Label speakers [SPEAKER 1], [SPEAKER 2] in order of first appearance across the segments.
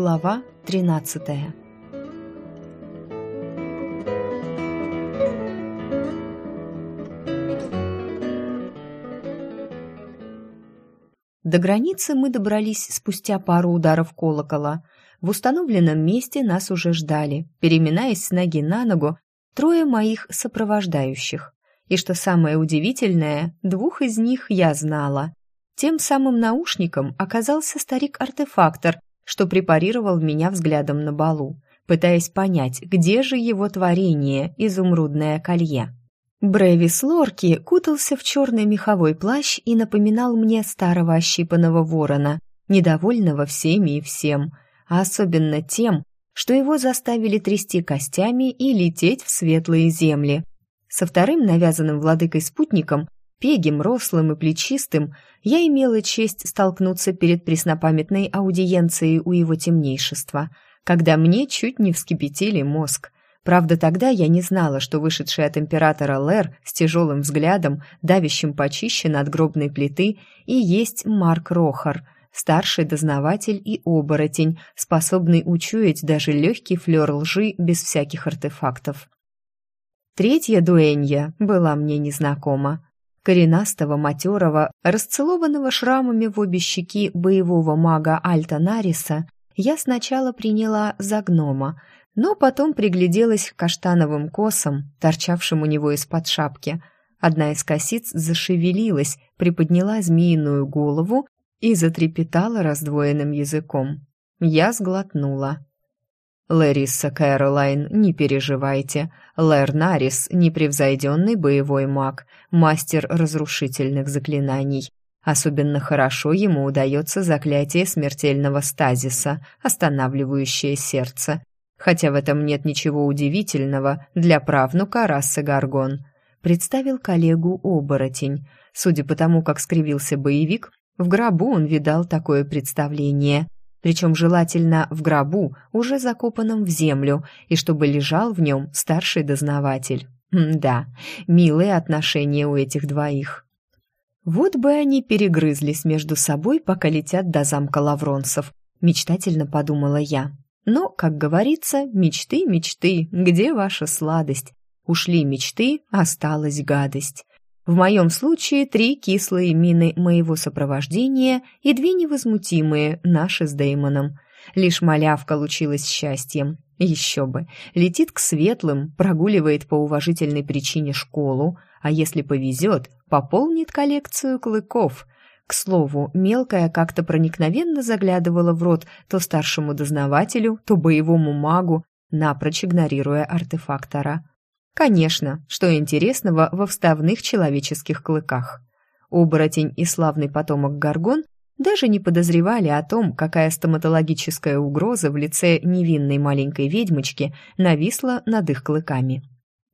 [SPEAKER 1] Глава 13 До границы мы добрались спустя пару ударов колокола. В установленном месте нас уже ждали, переминаясь с ноги на ногу, трое моих сопровождающих. И что самое удивительное, двух из них я знала. Тем самым наушником оказался старик-артефактор, что препарировал меня взглядом на балу, пытаясь понять, где же его творение, изумрудное колье. Брэвис Лорки кутался в черный меховой плащ и напоминал мне старого ощипанного ворона, недовольного всеми и всем, а особенно тем, что его заставили трясти костями и лететь в светлые земли. Со вторым навязанным владыкой-спутником, пегим, рослым и плечистым, я имела честь столкнуться перед преснопамятной аудиенцией у его темнейшества, когда мне чуть не вскипятили мозг – Правда, тогда я не знала, что вышедший от императора Лэр с тяжелым взглядом, давящим почище надгробной плиты, и есть Марк Рохар, старший дознаватель и оборотень, способный учуять даже легкий флер лжи без всяких артефактов. Третья дуэнья была мне незнакома. Коренастого, матерого, расцелованного шрамами в обе щеки боевого мага Альта Нариса я сначала приняла за гнома, но потом пригляделась к каштановым косам, торчавшим у него из-под шапки. Одна из косиц зашевелилась, приподняла змеиную голову и затрепетала раздвоенным языком. Я сглотнула. «Лариса Кэролайн, не переживайте. Лэр Нарис — непревзойденный боевой маг, мастер разрушительных заклинаний. Особенно хорошо ему удается заклятие смертельного стазиса, останавливающее сердце хотя в этом нет ничего удивительного для правнука расы Гаргон, представил коллегу оборотень. Судя по тому, как скривился боевик, в гробу он видал такое представление. Причем желательно в гробу, уже закопанном в землю, и чтобы лежал в нем старший дознаватель. М да, милые отношения у этих двоих. Вот бы они перегрызлись между собой, пока летят до замка Лавронцев, мечтательно подумала я. Но, как говорится, мечты, мечты, где ваша сладость? Ушли мечты, осталась гадость. В моем случае три кислые мины моего сопровождения и две невозмутимые, наши с Деймоном. Лишь малявка лучилась счастьем. Еще бы. Летит к светлым, прогуливает по уважительной причине школу, а если повезет, пополнит коллекцию клыков – к слову, мелкая как-то проникновенно заглядывала в рот то старшему дознавателю, то боевому магу, напрочь игнорируя артефактора. Конечно, что интересного во вставных человеческих клыках. Оборотень и славный потомок Гаргон даже не подозревали о том, какая стоматологическая угроза в лице невинной маленькой ведьмочки нависла над их клыками.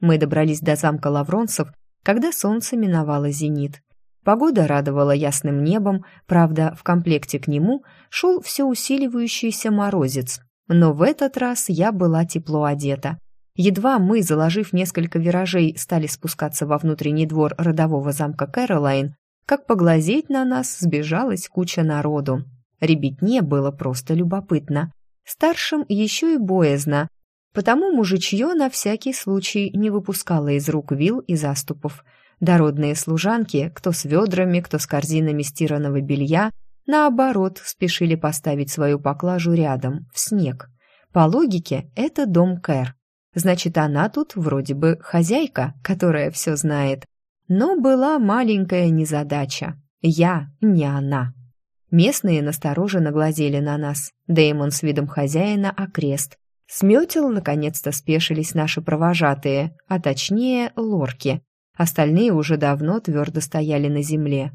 [SPEAKER 1] Мы добрались до замка Лавронцев, когда солнце миновало зенит. Погода радовала ясным небом, правда, в комплекте к нему шел все усиливающийся морозец. Но в этот раз я была тепло одета. Едва мы, заложив несколько виражей, стали спускаться во внутренний двор родового замка Кэролайн, как поглазеть на нас сбежалась куча народу. Ребятне было просто любопытно. Старшим еще и боязно, потому мужичье на всякий случай не выпускало из рук вил и заступов – Дородные служанки, кто с ведрами, кто с корзинами стиранного белья, наоборот, спешили поставить свою поклажу рядом, в снег. По логике, это дом Кэр. Значит, она тут вроде бы хозяйка, которая все знает. Но была маленькая незадача. Я не она. Местные настороженно глазели на нас. Дэймон с видом хозяина окрест. Сметил, наконец-то спешились наши провожатые, а точнее лорки, Остальные уже давно твердо стояли на земле.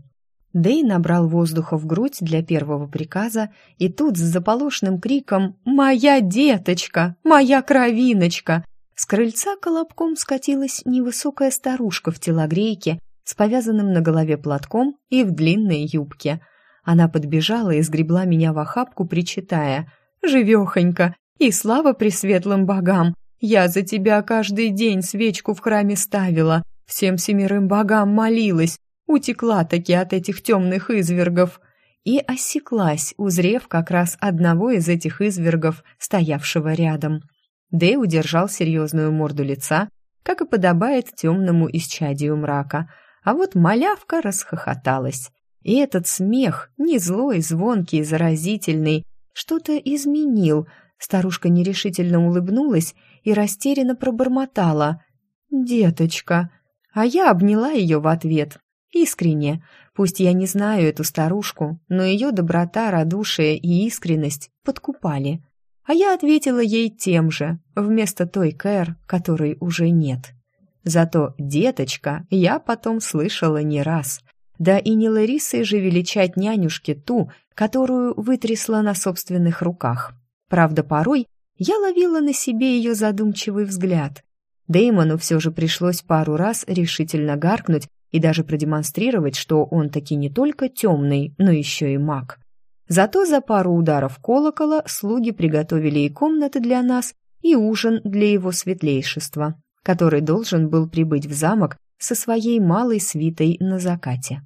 [SPEAKER 1] Дэй набрал воздуха в грудь для первого приказа, и тут с заполошным криком «Моя деточка! Моя кровиночка!» С крыльца колобком скатилась невысокая старушка в телогрейке с повязанным на голове платком и в длинной юбке. Она подбежала и сгребла меня в охапку, причитая «Живехонька! И слава пресветлым богам! Я за тебя каждый день свечку в храме ставила, Всем семерым богам молилась, утекла таки от этих темных извергов. и осеклась, узрев как раз одного из этих извергов, стоявшего рядом. Дэй удержал серьезную морду лица, как и подобает темному исчадию мрака, а вот малявка расхохоталась. И этот смех, не злой, звонкий, заразительный, что-то изменил. Старушка нерешительно улыбнулась и растерянно пробормотала. «Деточка!» А я обняла ее в ответ. Искренне. Пусть я не знаю эту старушку, но ее доброта, радушие и искренность подкупали. А я ответила ей тем же, вместо той Кэр, которой уже нет. Зато «деточка» я потом слышала не раз. Да и не Ларисой же величать нянюшке ту, которую вытрясла на собственных руках. Правда, порой я ловила на себе ее задумчивый взгляд. Деймону все же пришлось пару раз решительно гаркнуть и даже продемонстрировать, что он таки не только темный, но еще и маг. Зато за пару ударов колокола слуги приготовили и комнаты для нас, и ужин для его светлейшества, который должен был прибыть в замок со своей малой свитой на закате.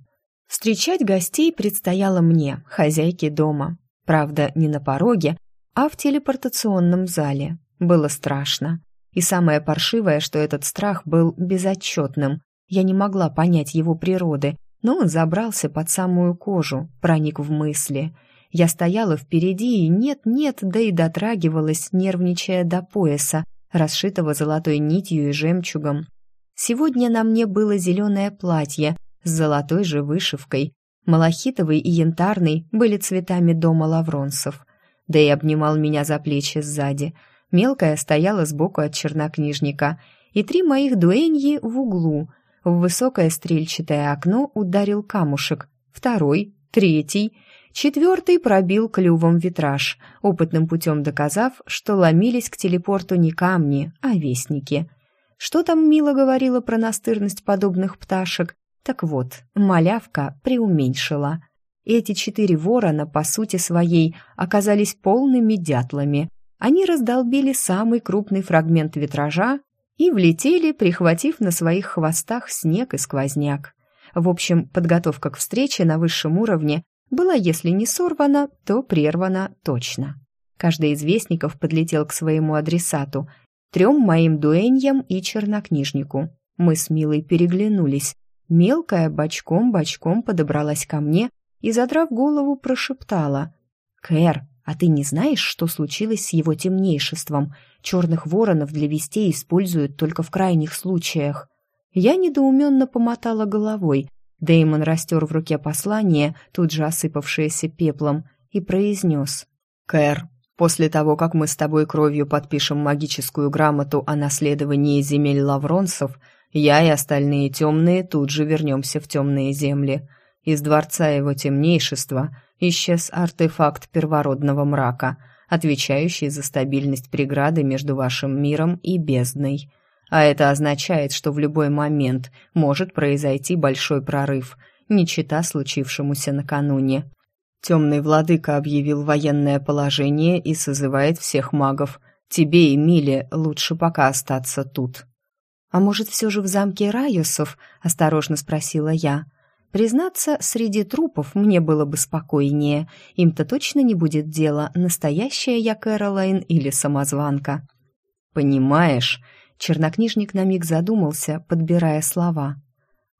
[SPEAKER 1] Встречать гостей предстояло мне, хозяйке дома. Правда, не на пороге, а в телепортационном зале. Было страшно. И самое паршивое, что этот страх был безотчетным. Я не могла понять его природы, но он забрался под самую кожу, проник в мысли. Я стояла впереди и нет-нет, да и дотрагивалась, нервничая до пояса, расшитого золотой нитью и жемчугом. Сегодня на мне было зеленое платье с золотой же вышивкой. Малахитовый и янтарный были цветами дома лавронцев. Да и обнимал меня за плечи сзади. Мелкая стояла сбоку от чернокнижника, и три моих дуэньи в углу. В высокое стрельчатое окно ударил камушек. Второй, третий, четвертый пробил клювом витраж, опытным путем доказав, что ломились к телепорту не камни, а вестники. Что там Мила говорила про настырность подобных пташек? Так вот, малявка преуменьшила. Эти четыре ворона, по сути своей, оказались полными дятлами. Они раздолбили самый крупный фрагмент витража и влетели, прихватив на своих хвостах снег и сквозняк. В общем, подготовка к встрече на высшем уровне была, если не сорвана, то прервана точно. Каждый из вестников подлетел к своему адресату, трем моим дуэньям и чернокнижнику. Мы с Милой переглянулись. Мелкая бочком-бочком подобралась ко мне и, задрав голову, прошептала. «Кэр, а ты не знаешь, что случилось с его темнейшеством? Черных воронов для вестей используют только в крайних случаях». Я недоуменно помотала головой. Дэймон растер в руке послание, тут же осыпавшееся пеплом, и произнес. «Кэр, после того, как мы с тобой кровью подпишем магическую грамоту о наследовании земель лавронцев, я и остальные темные тут же вернемся в темные земли. Из дворца его темнейшества исчез артефакт первородного мрака, отвечающий за стабильность преграды между вашим миром и бездной. А это означает, что в любой момент может произойти большой прорыв, не чита случившемуся накануне. Темный владыка объявил военное положение и созывает всех магов. Тебе и Миле лучше пока остаться тут. «А может, все же в замке Райосов?» — осторожно спросила я. Признаться, среди трупов мне было бы спокойнее. Им-то точно не будет дела, настоящая я Кэролайн или самозванка. «Понимаешь...» — чернокнижник на миг задумался, подбирая слова.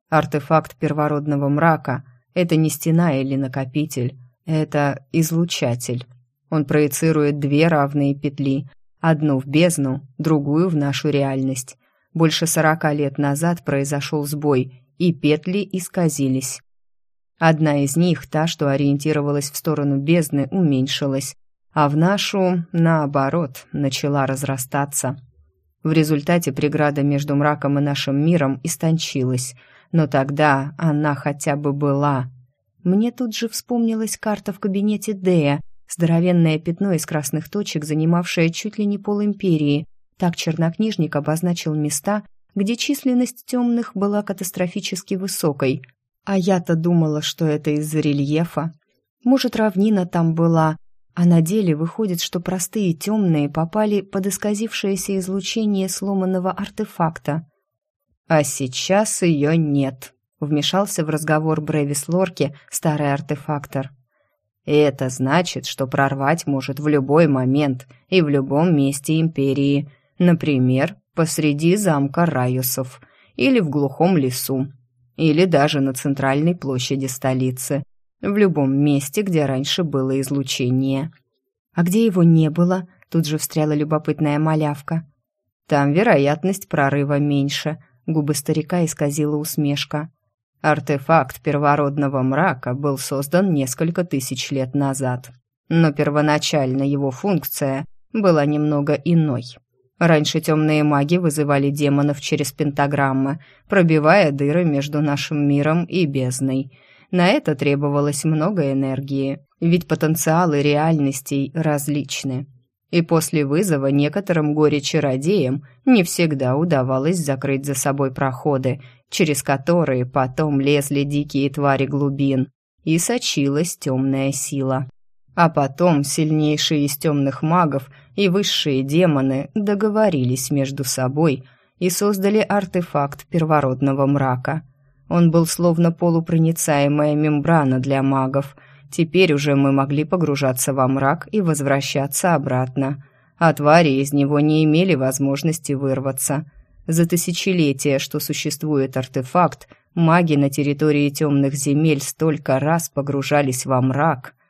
[SPEAKER 1] «Артефакт первородного мрака — это не стена или накопитель, это излучатель. Он проецирует две равные петли, одну в бездну, другую в нашу реальность. Больше сорока лет назад произошел сбой, и петли исказились. Одна из них, та, что ориентировалась в сторону бездны, уменьшилась, а в нашу, наоборот, начала разрастаться. В результате преграда между мраком и нашим миром истончилась, но тогда она хотя бы была. Мне тут же вспомнилась карта в кабинете Дея, здоровенное пятно из красных точек, занимавшее чуть ли не пол империи, так чернокнижник обозначил места, где численность темных была катастрофически высокой. А я-то думала, что это из-за рельефа. Может, равнина там была, а на деле выходит, что простые темные попали под исказившееся излучение сломанного артефакта. «А сейчас ее нет», — вмешался в разговор Брэвис Лорки, старый артефактор.
[SPEAKER 2] И это значит, что прорвать может в любой момент и в любом месте империи. Например, посреди замка Раюсов или в глухом лесу, или даже на центральной площади столицы, в любом месте, где раньше было излучение.
[SPEAKER 1] А где его не было? Тут же встряла любопытная малявка.
[SPEAKER 2] Там вероятность прорыва меньше, губы старика исказила усмешка. Артефакт первородного мрака был создан несколько тысяч лет назад, но первоначально его функция была немного иной. Раньше темные маги вызывали демонов через пентаграммы, пробивая дыры между нашим миром и бездной. На это требовалось много энергии, ведь потенциалы реальностей различны. И после вызова некоторым горе-чародеям не всегда удавалось закрыть за собой проходы, через которые потом лезли дикие твари глубин, и сочилась темная сила. А потом сильнейшие из темных магов и высшие демоны договорились между собой и создали артефакт первородного мрака. Он был словно полупроницаемая мембрана для магов. Теперь уже мы могли погружаться во мрак и возвращаться обратно. А твари из него не имели возможности вырваться. За тысячелетия, что существует артефакт, маги на территории темных земель столько раз погружались во мрак –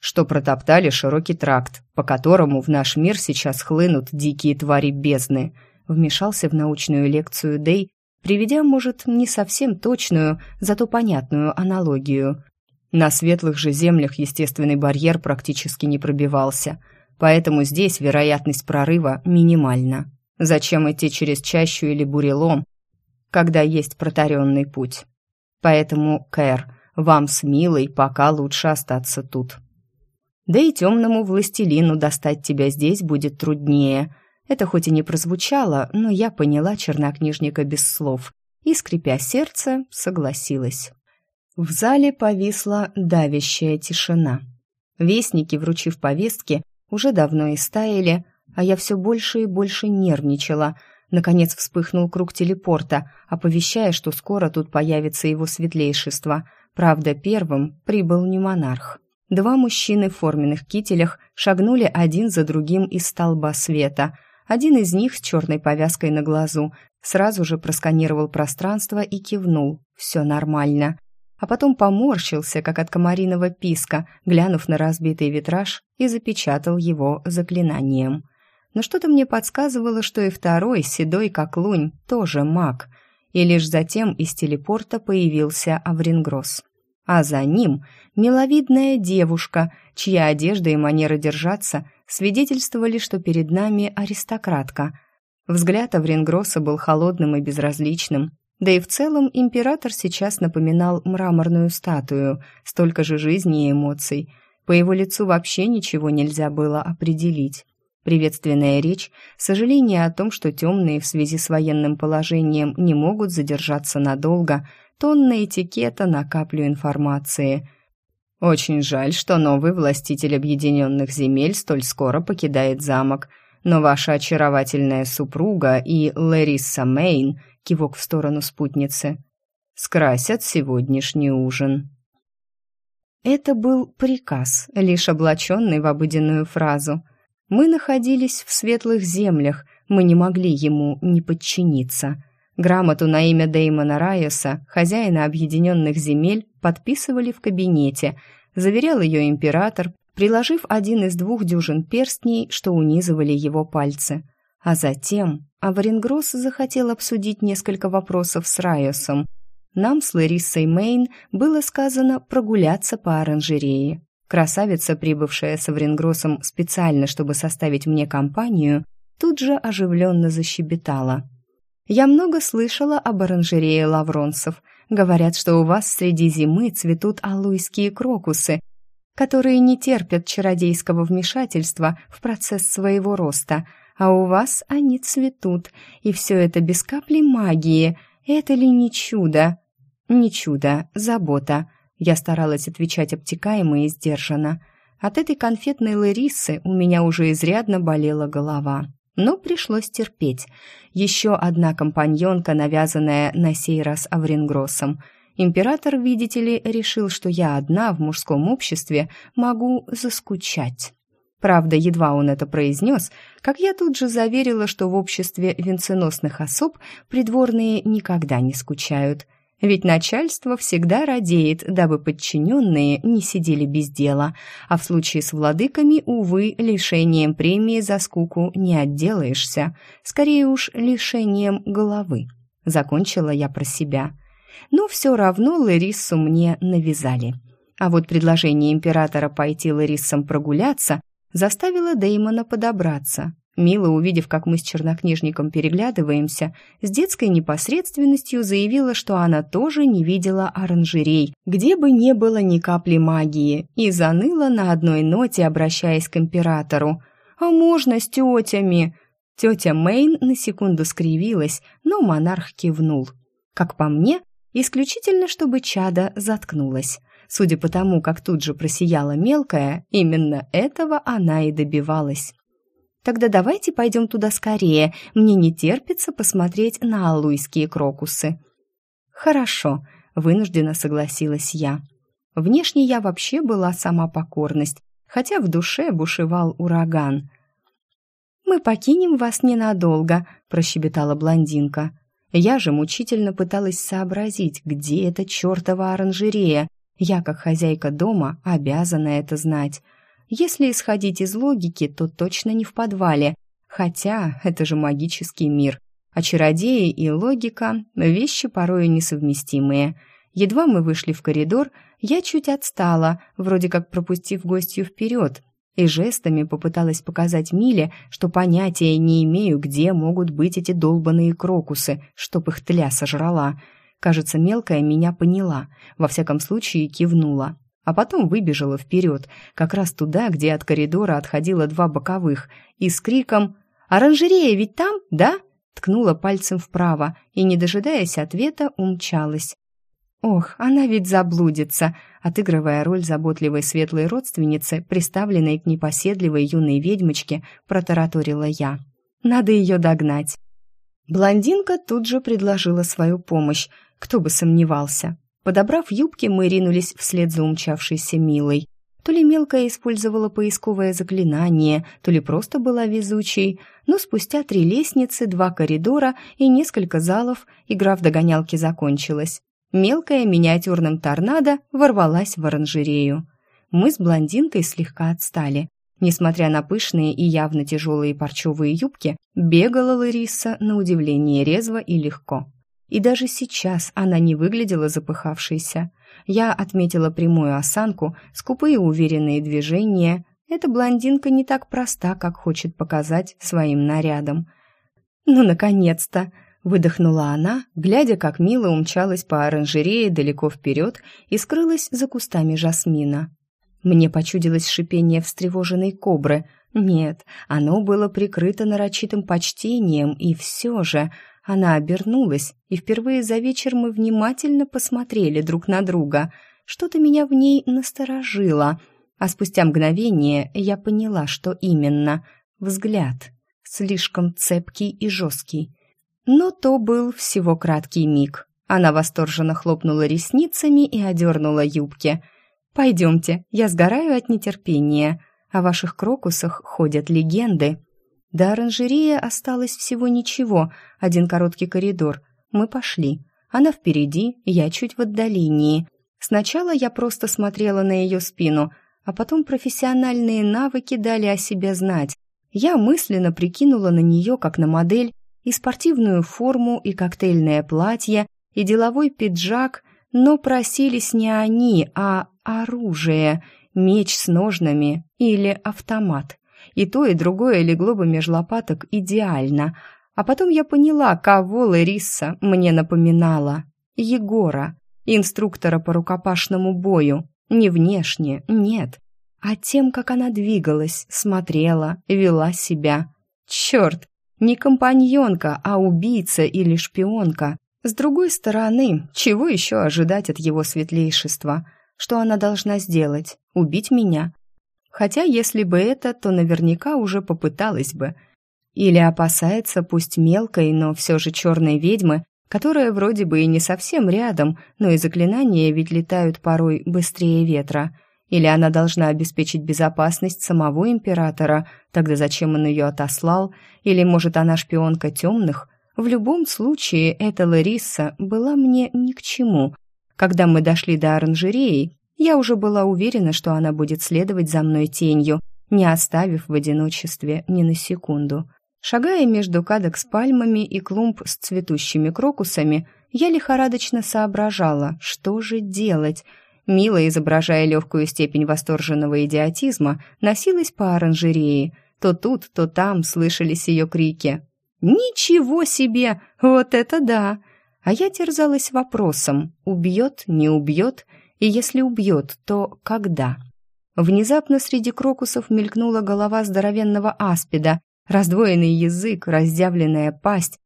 [SPEAKER 2] что протоптали широкий тракт, по которому в наш мир сейчас хлынут дикие твари бездны. Вмешался в научную лекцию Дей, приведя, может, не совсем точную, зато понятную аналогию. На светлых же землях естественный барьер практически не пробивался, поэтому здесь вероятность прорыва минимальна. Зачем идти через чащу или бурелом, когда есть протаренный путь? Поэтому, Кэр, вам с Милой пока лучше остаться тут. Да и темному властелину достать тебя здесь будет труднее. Это хоть и не прозвучало, но я поняла чернокнижника без слов и, скрипя сердце, согласилась. В зале повисла давящая тишина. Вестники, вручив повестки, уже давно истаяли, а я все больше и больше нервничала. Наконец вспыхнул круг телепорта, оповещая, что скоро тут появится его светлейшество. Правда, первым прибыл не монарх. Два мужчины в форменных кителях шагнули один за другим из столба света. Один из них с черной повязкой на глазу сразу же просканировал пространство и кивнул. Все нормально. А потом поморщился, как от комариного писка, глянув на разбитый витраж и запечатал его заклинанием. Но что-то мне подсказывало, что и второй, седой как лунь, тоже маг. И лишь затем из телепорта появился Аврингросс а за ним миловидная девушка, чья одежда и манера держаться свидетельствовали, что перед нами аристократка. Взгляд Авренгросса был холодным и безразличным, да и в целом император сейчас напоминал мраморную статую, столько же жизни и эмоций. По его лицу вообще ничего нельзя было определить. Приветственная речь, сожаление о том, что темные в связи с военным положением не могут задержаться надолго – тонна этикета на каплю информации. Очень жаль, что новый властитель объединенных земель столь скоро покидает замок, но ваша очаровательная супруга и Лариса Мейн, кивок в сторону спутницы, скрасят сегодняшний ужин. Это был приказ, лишь облаченный в обыденную фразу. Мы находились в светлых землях, мы не могли ему не подчиниться. Грамоту на имя Деймона Райоса, хозяина объединенных земель, подписывали в кабинете. Заверял ее император, приложив один из двух дюжин перстней, что унизывали его пальцы. А затем Аварингросс захотел обсудить несколько вопросов с Райосом. Нам с Лариссой Мейн было сказано прогуляться по оранжерее. Красавица, прибывшая с Аврингроссом специально, чтобы составить мне компанию, тут же оживленно защебетала – я много слышала об оранжерее лавронцев. Говорят, что у вас среди зимы цветут алуйские крокусы, которые не терпят чародейского вмешательства в процесс своего роста, а у вас они цветут, и все это без капли магии. Это ли не чудо? Не чудо, забота. Я старалась отвечать обтекаемо и сдержанно. От этой конфетной Ларисы у меня уже изрядно болела голова но пришлось терпеть. Еще одна компаньонка, навязанная на сей раз Аврингроссом.
[SPEAKER 1] Император, видите ли, решил, что я одна в мужском обществе могу заскучать. Правда, едва он это произнес, как я тут же заверила, что в обществе венценосных особ придворные никогда не скучают. Ведь начальство всегда радеет, дабы подчиненные не сидели без дела, а в случае с владыками, увы, лишением премии за скуку не отделаешься, скорее уж лишением головы. Закончила я про себя. Но все равно Лариссу мне навязали. А вот предложение императора пойти Лариссам прогуляться заставила Деймона подобраться. Мила, увидев, как мы с чернокнижником переглядываемся, с детской непосредственностью заявила, что она тоже не видела оранжерей, где бы не было ни капли магии, и заныла на одной ноте, обращаясь к императору. «А можно с тетями?» Тетя Мэйн на секунду скривилась, но монарх кивнул. Как по мне, исключительно, чтобы чада заткнулась. Судя по тому, как тут же просияла мелкая, именно этого она и добивалась. «Тогда давайте пойдем туда скорее, мне не терпится посмотреть на алуйские крокусы». «Хорошо», — вынужденно согласилась я. Внешне я вообще была сама покорность, хотя в душе бушевал ураган. «Мы покинем вас ненадолго», — прощебетала блондинка. Я же мучительно пыталась сообразить, где эта чертова оранжерея, я, как хозяйка дома, обязана это знать. Если исходить из логики, то точно не в подвале. Хотя это же магический мир. А чародеи и логика – вещи порою несовместимые. Едва мы вышли в коридор, я чуть отстала, вроде как пропустив гостью вперед, и жестами попыталась показать Миле, что понятия не имею, где могут быть эти долбаные крокусы, чтоб их тля сожрала – Кажется, мелкая меня поняла, во всяком случае кивнула. А потом выбежала вперед, как раз туда, где от коридора отходило два боковых, и с криком «Оранжерея ведь там, да?» ткнула пальцем вправо и, не дожидаясь ответа, умчалась. «Ох, она ведь заблудится!» Отыгрывая роль заботливой светлой родственницы, приставленной к непоседливой юной ведьмочке, протараторила я. «Надо ее догнать!» Блондинка тут же предложила свою помощь, кто бы сомневался. Подобрав юбки, мы ринулись вслед за умчавшейся Милой. То ли мелкая использовала поисковое заклинание, то ли просто была везучей, но спустя три лестницы, два коридора и несколько залов игра в догонялки закончилась. Мелкая миниатюрным торнадо ворвалась в оранжерею. Мы с блондинкой слегка отстали. Несмотря на пышные и явно тяжелые парчевые юбки, бегала Лариса на удивление резво и легко. И даже сейчас она не выглядела запыхавшейся. Я отметила прямую осанку, скупые уверенные движения. Эта блондинка не так проста, как хочет показать своим нарядом. «Ну, наконец-то!» — выдохнула она, глядя, как мило умчалась по оранжерее далеко вперед и скрылась за кустами жасмина. Мне почудилось шипение встревоженной кобры. Нет, оно было прикрыто нарочитым почтением, и все же она обернулась, и впервые за вечер мы внимательно посмотрели друг на друга. Что-то меня в ней насторожило, а спустя мгновение я поняла, что именно. Взгляд. Слишком цепкий и жесткий. Но то был всего краткий миг. Она восторженно хлопнула ресницами и одернула юбки. «Пойдемте, я сгораю от нетерпения. О ваших крокусах ходят легенды». До оранжереи осталось всего ничего, один короткий коридор. Мы пошли. Она впереди, я чуть в отдалении. Сначала я просто смотрела на ее спину, а потом профессиональные навыки дали о себе знать. Я мысленно прикинула на нее как на модель и спортивную форму, и коктейльное платье, и деловой пиджак, но просились не они, а оружие, меч с ножнами или автомат. И то, и другое легло бы меж лопаток идеально. А потом я поняла, кого Лариса мне напоминала. Егора, инструктора по рукопашному бою. Не внешне, нет, а тем, как она двигалась, смотрела, вела себя. Черт, не компаньонка, а убийца или шпионка. С другой стороны, чего еще ожидать от его светлейшества? Что она должна сделать? Убить меня? Хотя, если бы это, то наверняка уже попыталась бы. Или опасается, пусть мелкой, но все же черной ведьмы, которая вроде бы и не совсем рядом, но и заклинания ведь летают порой быстрее ветра. Или она должна обеспечить безопасность самого императора, тогда зачем он ее отослал? Или, может, она шпионка темных? В любом случае, эта Лариса была мне ни к чему. Когда мы дошли до оранжереи, я уже была уверена, что она будет следовать за мной тенью, не оставив в одиночестве ни на секунду. Шагая между кадок с пальмами и клумб с цветущими крокусами, я лихорадочно соображала, что же делать. Мила, изображая легкую степень восторженного идиотизма, носилась по оранжерее. То тут, то там слышались ее крики. «Ничего себе! Вот это да!» А я терзалась вопросом, убьет, не убьет, и если убьет, то когда? Внезапно среди крокусов мелькнула голова здоровенного аспида, раздвоенный язык, раздявленная пасть,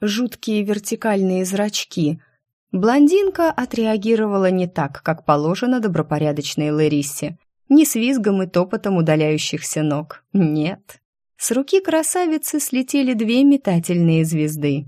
[SPEAKER 1] жуткие вертикальные зрачки. Блондинка отреагировала не так, как положено добропорядочной Ларисе. Не с визгом и топотом удаляющихся ног. Нет. С руки красавицы слетели две метательные звезды.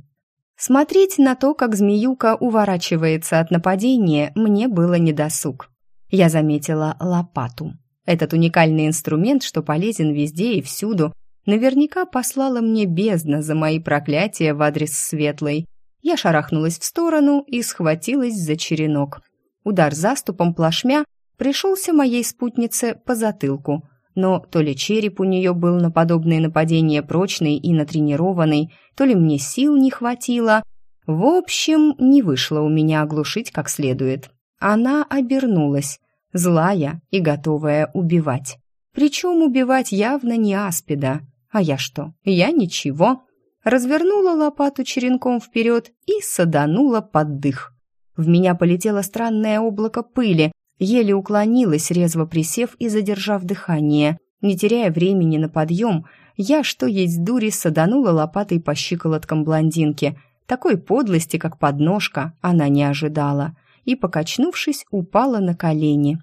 [SPEAKER 1] Смотреть на то, как змеюка уворачивается от нападения, мне было недосуг. Я заметила лопату. Этот уникальный инструмент, что полезен везде и всюду, Наверняка послала мне бездна за мои проклятия в адрес Светлой. Я шарахнулась в сторону и схватилась за черенок. Удар заступом плашмя пришелся моей спутнице по затылку, но то ли череп у нее был на подобные нападения прочный и натренированный, то ли мне сил не хватило. В общем, не вышло у меня оглушить как следует. Она обернулась, злая и готовая убивать. Причем убивать явно не аспида. А я что? Я ничего. Развернула лопату черенком вперед и саданула под дых. В меня полетело странное облако пыли, еле уклонилась, резво присев и задержав дыхание. Не теряя времени на подъем, я, что есть дури, саданула лопатой по щиколоткам блондинки. Такой подлости, как подножка, она не ожидала. И, покачнувшись, упала на колени.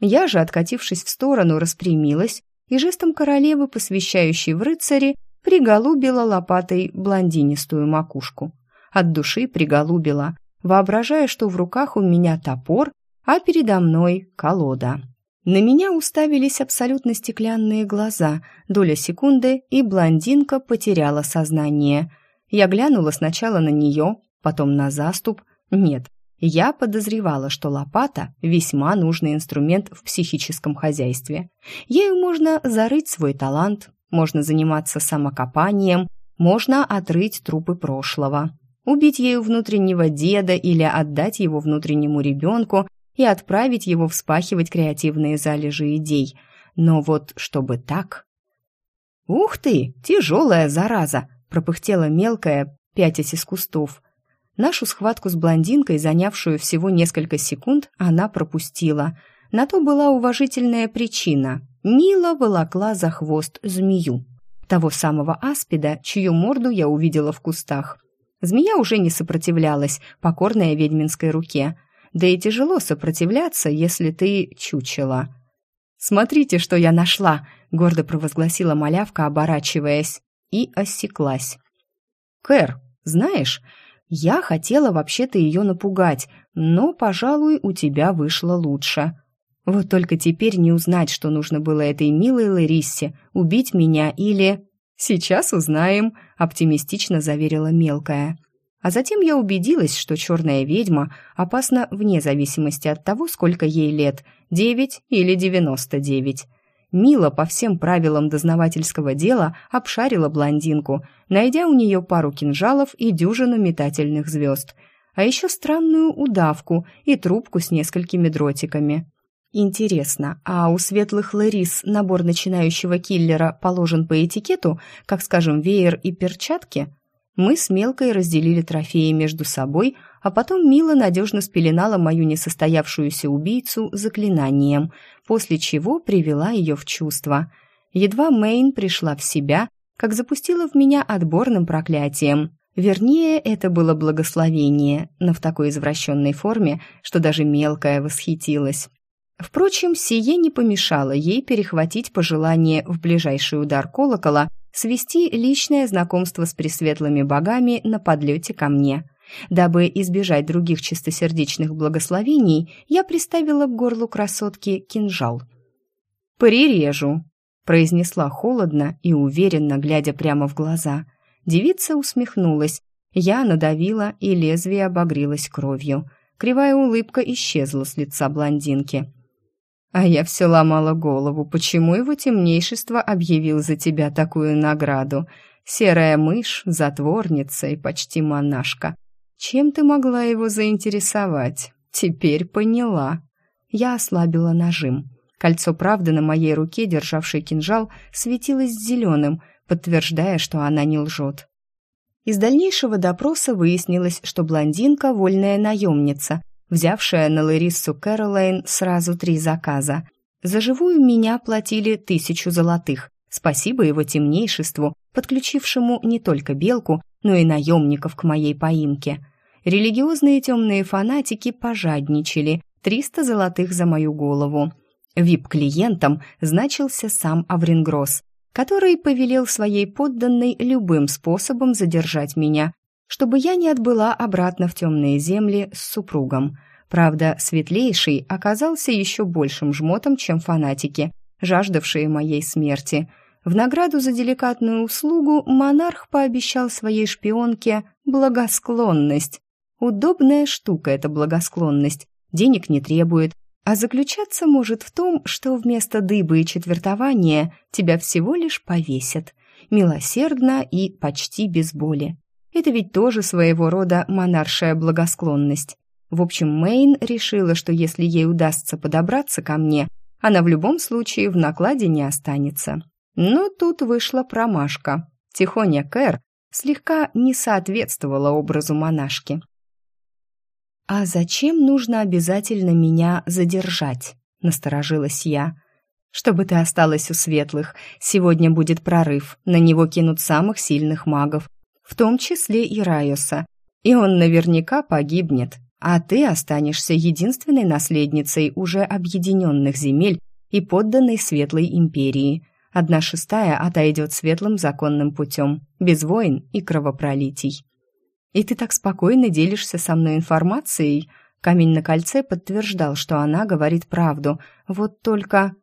[SPEAKER 1] Я же, откатившись в сторону, распрямилась и жестом королевы, посвящающей в рыцари, приголубила лопатой блондинистую макушку. От души приголубила, воображая, что в руках у меня топор, а передо мной колода. На меня уставились абсолютно стеклянные глаза, доля секунды, и блондинка потеряла сознание. Я глянула сначала на нее, потом на заступ. Нет, я подозревала, что лопата – весьма нужный инструмент в психическом хозяйстве. Ею можно зарыть свой талант, можно заниматься самокопанием, можно отрыть трупы прошлого, убить ею внутреннего деда или отдать его внутреннему ребенку и отправить его вспахивать креативные залежи идей. Но вот чтобы так... «Ух ты, тяжелая зараза!» – пропыхтела мелкая, пятясь из кустов – Нашу схватку с блондинкой, занявшую всего несколько секунд, она пропустила. На то была уважительная причина. Мила волокла за хвост змею. Того самого аспида, чью морду я увидела в кустах. Змея уже не сопротивлялась, покорная ведьминской руке. Да и тяжело сопротивляться, если ты чучела. «Смотрите, что я нашла!» — гордо провозгласила малявка, оборачиваясь. И осеклась. «Кэр, знаешь, я хотела вообще-то ее напугать, но, пожалуй, у тебя вышло лучше. Вот только теперь не узнать, что нужно было этой милой Лариссе, убить меня или... Сейчас узнаем, оптимистично заверила мелкая. А затем я убедилась, что черная ведьма опасна вне зависимости от того, сколько ей лет, девять или девяносто девять. Мила по всем правилам дознавательского дела обшарила блондинку, найдя у нее пару кинжалов и дюжину метательных звезд, а еще странную удавку и трубку с несколькими дротиками. Интересно, а у светлых Ларис набор начинающего киллера положен по этикету, как, скажем, веер и перчатки? Мы с Мелкой разделили трофеи между собой, а потом Мила надежно спеленала мою несостоявшуюся убийцу заклинанием, после чего привела ее в чувство. Едва Мэйн пришла в себя, как запустила в меня отборным проклятием. Вернее, это было благословение, но в такой извращенной форме, что даже мелкая восхитилась. Впрочем, сие не помешало ей перехватить пожелание в ближайший удар колокола свести личное знакомство с пресветлыми богами на подлете ко мне – Дабы избежать других чистосердечных благословений, я приставила к горлу красотки кинжал. «Прирежу», — произнесла холодно и уверенно, глядя прямо в глаза. Девица усмехнулась. Я надавила, и лезвие обогрелось кровью. Кривая улыбка исчезла с лица блондинки. «А я все ломала голову, почему его темнейшество объявил за тебя такую награду? Серая мышь, затворница и почти монашка. Чем ты могла его заинтересовать? Теперь поняла». Я ослабила нажим. Кольцо правды на моей руке, державшей кинжал, светилось зеленым, подтверждая, что она не лжет. Из дальнейшего допроса выяснилось, что блондинка – вольная наемница, взявшая на Лариссу Кэролайн сразу три заказа. За живую меня платили тысячу золотых. Спасибо его темнейшеству, подключившему не только белку, но и наемников к моей поимке. Религиозные темные фанатики пожадничали. Триста золотых за мою голову. Вип-клиентом значился сам Аврингросс, который повелел своей подданной любым способом задержать меня, чтобы я не отбыла обратно в темные земли с супругом. Правда, светлейший оказался еще большим жмотом, чем фанатики, жаждавшие моей смерти. В награду за деликатную услугу монарх пообещал своей шпионке благосклонность. Удобная штука эта благосклонность, денег не требует, а заключаться может в том, что вместо дыбы и четвертования тебя всего лишь повесят. Милосердно и почти без боли. Это ведь тоже своего рода монаршая благосклонность. В общем, Мэйн решила, что если ей удастся подобраться ко мне, она в любом случае в накладе не останется. Но тут вышла промашка. Тихоня Кэр слегка не соответствовала образу монашки. «А зачем нужно обязательно меня задержать?» — насторожилась я. «Чтобы ты осталась у светлых. Сегодня будет прорыв. На него кинут самых сильных магов в том числе и Райоса, и он наверняка погибнет, а ты останешься единственной наследницей уже объединенных земель и подданной Светлой Империи. Одна шестая отойдет светлым законным путем, без войн и кровопролитий. И ты так спокойно делишься со мной информацией. Камень на кольце подтверждал, что она говорит правду. Вот только...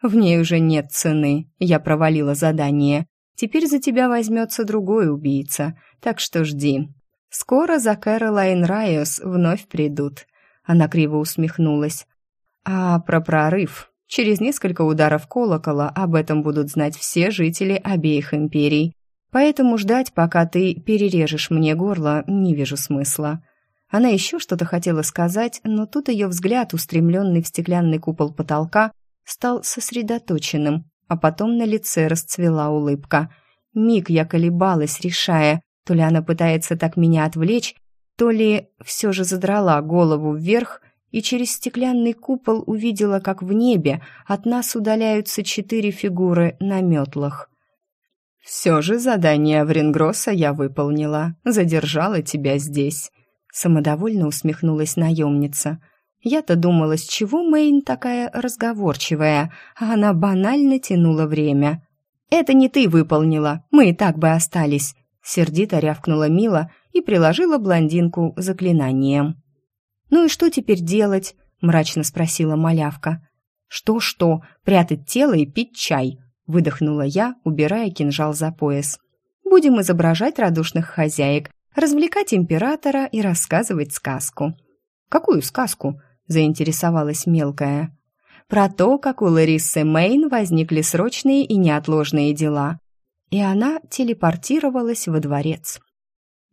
[SPEAKER 1] В ней уже нет цены. Я провалила задание. Теперь за тебя возьмется другой убийца, так что жди. Скоро за Кэролайн Райос вновь придут». Она криво усмехнулась. «А про прорыв. Через несколько ударов колокола об этом будут знать все жители обеих империй. Поэтому ждать, пока ты перережешь мне горло, не вижу смысла». Она еще что-то хотела сказать, но тут ее взгляд, устремленный в стеклянный купол потолка, стал сосредоточенным, а потом на лице расцвела улыбка. Миг я колебалась, решая, то ли она пытается так меня отвлечь, то ли все же задрала голову вверх и через стеклянный купол увидела, как в небе от нас удаляются четыре фигуры на метлах. «Все же задание Врингросса я выполнила, задержала тебя здесь», — самодовольно усмехнулась наемница — я-то думала, с чего Мэйн такая разговорчивая, а она банально тянула время. «Это не ты выполнила, мы и так бы остались», — сердито рявкнула Мила и приложила блондинку заклинанием. «Ну и что теперь делать?» — мрачно спросила малявка. «Что-что, прятать тело и пить чай», — выдохнула я, убирая кинжал за пояс. «Будем изображать радушных хозяек, развлекать императора и рассказывать сказку». «Какую сказку?» Заинтересовалась мелкая. Про то, как у Ларисы Мейн возникли срочные и неотложные дела. И она телепортировалась во дворец.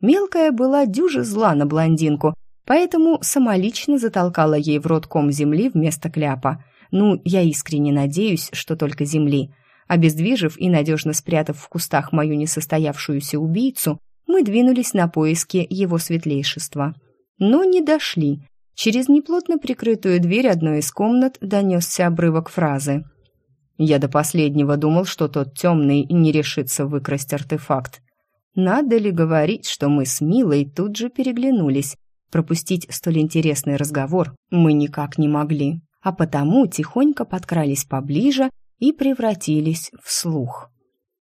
[SPEAKER 1] Мелкая была дюже зла на блондинку, поэтому самолично затолкала ей в рот ком земли вместо кляпа. Ну, я искренне надеюсь, что только земли. Обездвижив и надежно спрятав в кустах мою несостоявшуюся убийцу, мы двинулись на поиски его светлейшества. Но не дошли, Через неплотно прикрытую дверь одной из комнат донесся обрывок фразы. «Я до последнего думал, что тот темный не решится выкрасть артефакт. Надо ли говорить, что мы с Милой тут же переглянулись? Пропустить столь интересный разговор мы никак не могли, а потому тихонько подкрались поближе и превратились в слух.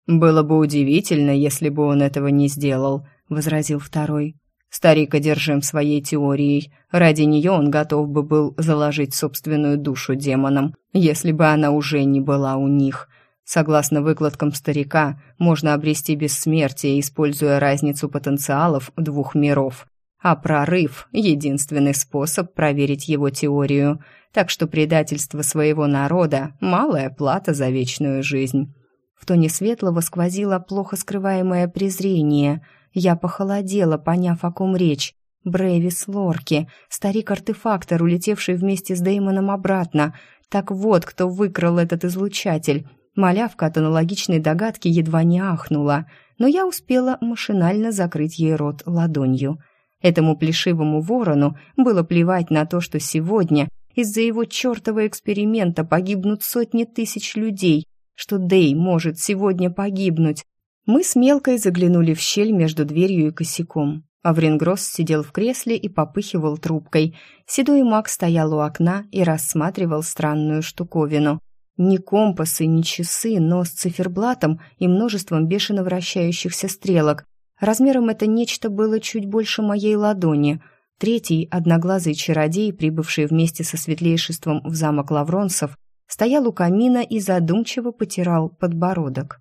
[SPEAKER 1] «Было бы удивительно, если бы он этого не сделал», — возразил второй.
[SPEAKER 2] Старик одержим своей теорией. Ради нее он готов бы был заложить собственную душу демонам, если бы она уже не была у них. Согласно выкладкам старика, можно обрести бессмертие, используя разницу потенциалов двух миров. А прорыв — единственный способ проверить его теорию, так что предательство своего народа — малая плата за вечную жизнь. В тоне светлого сквозило плохо скрываемое презрение. Я похолодела, поняв, о ком речь. Брейвис Лорки, старик-артефактор, улетевший вместе с Деймоном обратно. Так вот, кто выкрал этот излучатель. Малявка от аналогичной догадки едва не ахнула, но я успела машинально закрыть ей рот ладонью. Этому плешивому ворону было плевать на то, что сегодня из-за его чертова эксперимента погибнут сотни тысяч людей, что Дей может сегодня погибнуть. Мы с Мелкой заглянули в щель между дверью и косяком. Аврингросс сидел в кресле и попыхивал трубкой. Седой маг стоял у окна и рассматривал странную штуковину. Ни компасы, ни часы, но с циферблатом и множеством бешено вращающихся стрелок. Размером это нечто было чуть больше моей ладони. Третий, одноглазый чародей, прибывший вместе со светлейшеством в замок Лавронцев, стоял у камина и задумчиво потирал подбородок.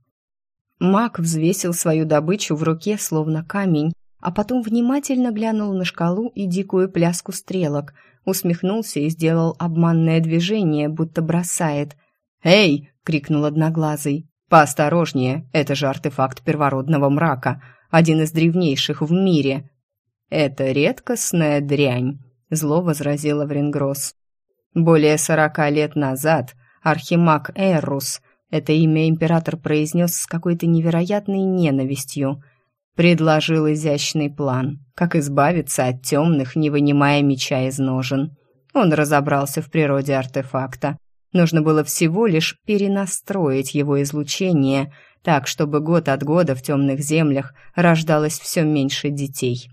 [SPEAKER 2] Маг взвесил свою добычу в руке, словно камень, а потом внимательно глянул на шкалу и дикую пляску стрелок, усмехнулся и сделал обманное движение, будто бросает – «Эй!» — крикнул Одноглазый. «Поосторожнее, это же артефакт первородного мрака, один из древнейших в мире». «Это редкостная дрянь», — зло возразил Аврингросс. «Более сорока лет назад архимаг Эрус, это имя император произнес с какой-то невероятной ненавистью, предложил изящный план, как избавиться от темных, не вынимая меча из ножен. Он разобрался в природе артефакта, Нужно было всего лишь перенастроить его излучение так, чтобы год от года в темных землях рождалось все меньше детей.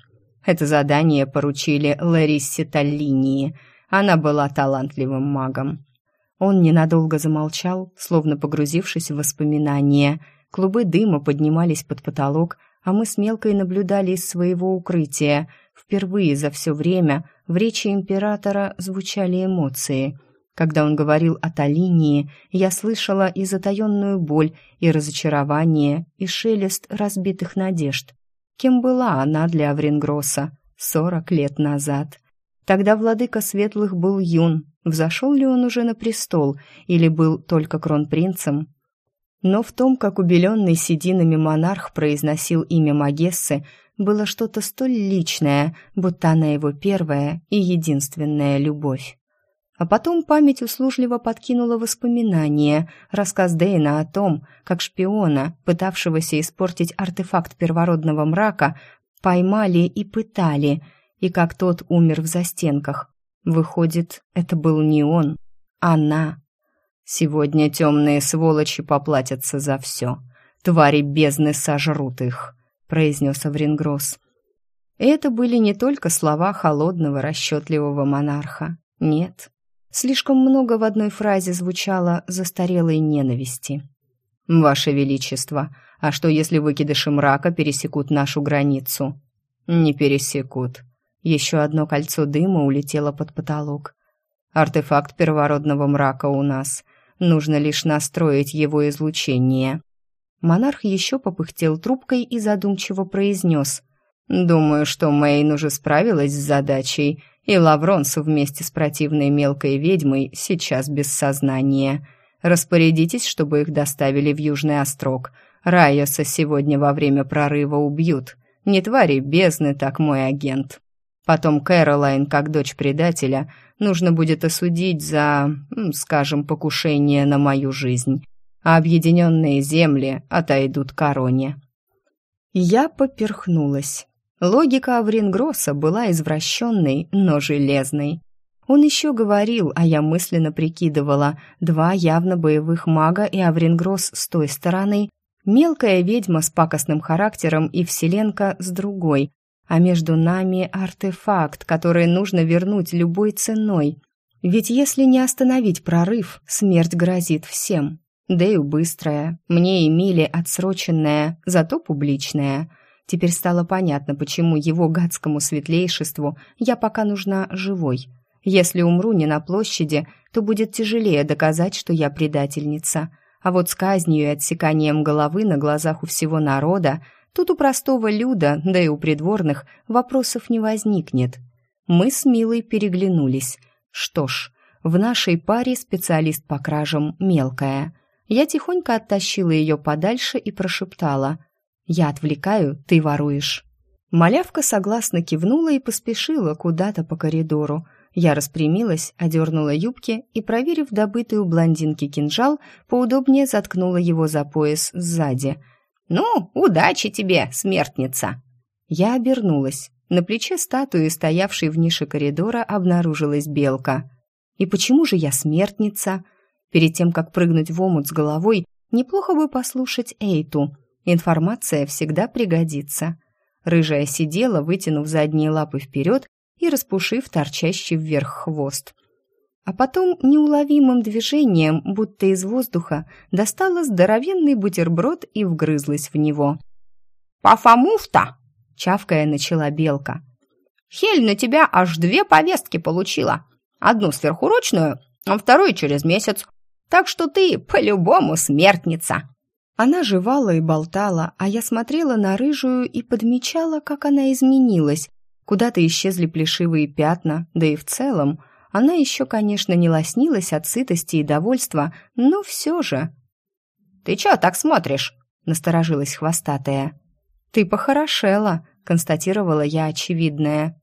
[SPEAKER 2] Это задание поручили Лариссе Таллинии. Она была талантливым магом. Он ненадолго замолчал, словно погрузившись в воспоминания. Клубы дыма поднимались под потолок, а мы с Мелкой наблюдали из своего укрытия. Впервые за все время в речи императора звучали эмоции — когда он говорил о Талинии, я слышала и затаенную боль, и разочарование, и шелест разбитых надежд. Кем была она для Аврингросса сорок лет назад? Тогда владыка светлых был юн. Взошел ли он уже на престол или был только кронпринцем? Но в том, как убеленный сединами монарх произносил имя Магессы, было что-то столь личное, будто она его первая и единственная любовь. А потом память услужливо подкинула воспоминания, рассказ Дейна о том, как шпиона, пытавшегося испортить артефакт первородного мрака, поймали и пытали, и как тот умер в застенках. Выходит, это был не он, она. Сегодня темные сволочи поплатятся за все. Твари бездны сожрут их, произнес Аврингросс. Это были не только слова холодного, расчетливого монарха. Нет, Слишком много в одной фразе звучало застарелой ненависти. «Ваше Величество, а что, если выкидыши мрака пересекут нашу границу?» «Не пересекут». Еще одно кольцо дыма улетело под потолок. «Артефакт первородного мрака у нас. Нужно лишь настроить его излучение». Монарх еще попыхтел трубкой и задумчиво произнес. «Думаю, что Мэйн уже справилась с задачей и Лавронс вместе с противной мелкой ведьмой сейчас без сознания. Распорядитесь, чтобы их доставили в Южный Острог. Райоса сегодня во время прорыва убьют. Не твари бездны, так мой агент. Потом Кэролайн, как дочь предателя, нужно будет осудить за, скажем, покушение на мою жизнь. А объединенные земли отойдут короне. Я поперхнулась. Логика Аврингросса была извращенной, но железной. Он еще говорил, а я мысленно прикидывала, два явно боевых мага и Аврингросс с той стороны, мелкая ведьма с пакостным характером и Вселенка с другой, а между нами артефакт, который нужно вернуть любой ценой. Ведь если не остановить прорыв, смерть грозит всем. Дэю быстрая, мне и Миле отсроченная, зато публичная —
[SPEAKER 1] Теперь стало понятно, почему его гадскому светлейшеству я пока нужна живой. Если умру не на площади, то будет тяжелее доказать, что я предательница. А вот с казнью и отсеканием головы на глазах у всего народа тут у простого люда, да и у придворных, вопросов не возникнет. Мы с Милой переглянулись. Что ж, в нашей паре специалист по кражам мелкая. Я тихонько оттащила ее подальше и прошептала. «Я отвлекаю, ты воруешь». Малявка согласно кивнула и поспешила куда-то по коридору. Я распрямилась, одернула юбки и, проверив добытый у блондинки кинжал, поудобнее заткнула его за пояс сзади. «Ну, удачи тебе, смертница!» Я обернулась. На плече статуи, стоявшей в нише коридора, обнаружилась белка. «И почему же я смертница?» Перед тем, как прыгнуть в омут с головой, неплохо бы послушать Эйту. Информация всегда пригодится. Рыжая сидела, вытянув задние лапы вперед и распушив торчащий вверх хвост. А потом неуловимым движением, будто из воздуха, достала здоровенный бутерброд и вгрызлась в него. «Пафа муфта!» — чавкая начала белка. «Хель на тебя аж две повестки получила. Одну сверхурочную, а вторую через месяц. Так что ты по-любому смертница!» Она жевала и болтала, а я смотрела на рыжую и подмечала, как она изменилась, Куда-то исчезли плешивые пятна, да и в целом она еще, конечно, не лоснилась от сытости и довольства, но все же. «Ты че так смотришь?» — насторожилась хвостатая. «Ты похорошела», — констатировала я очевидное.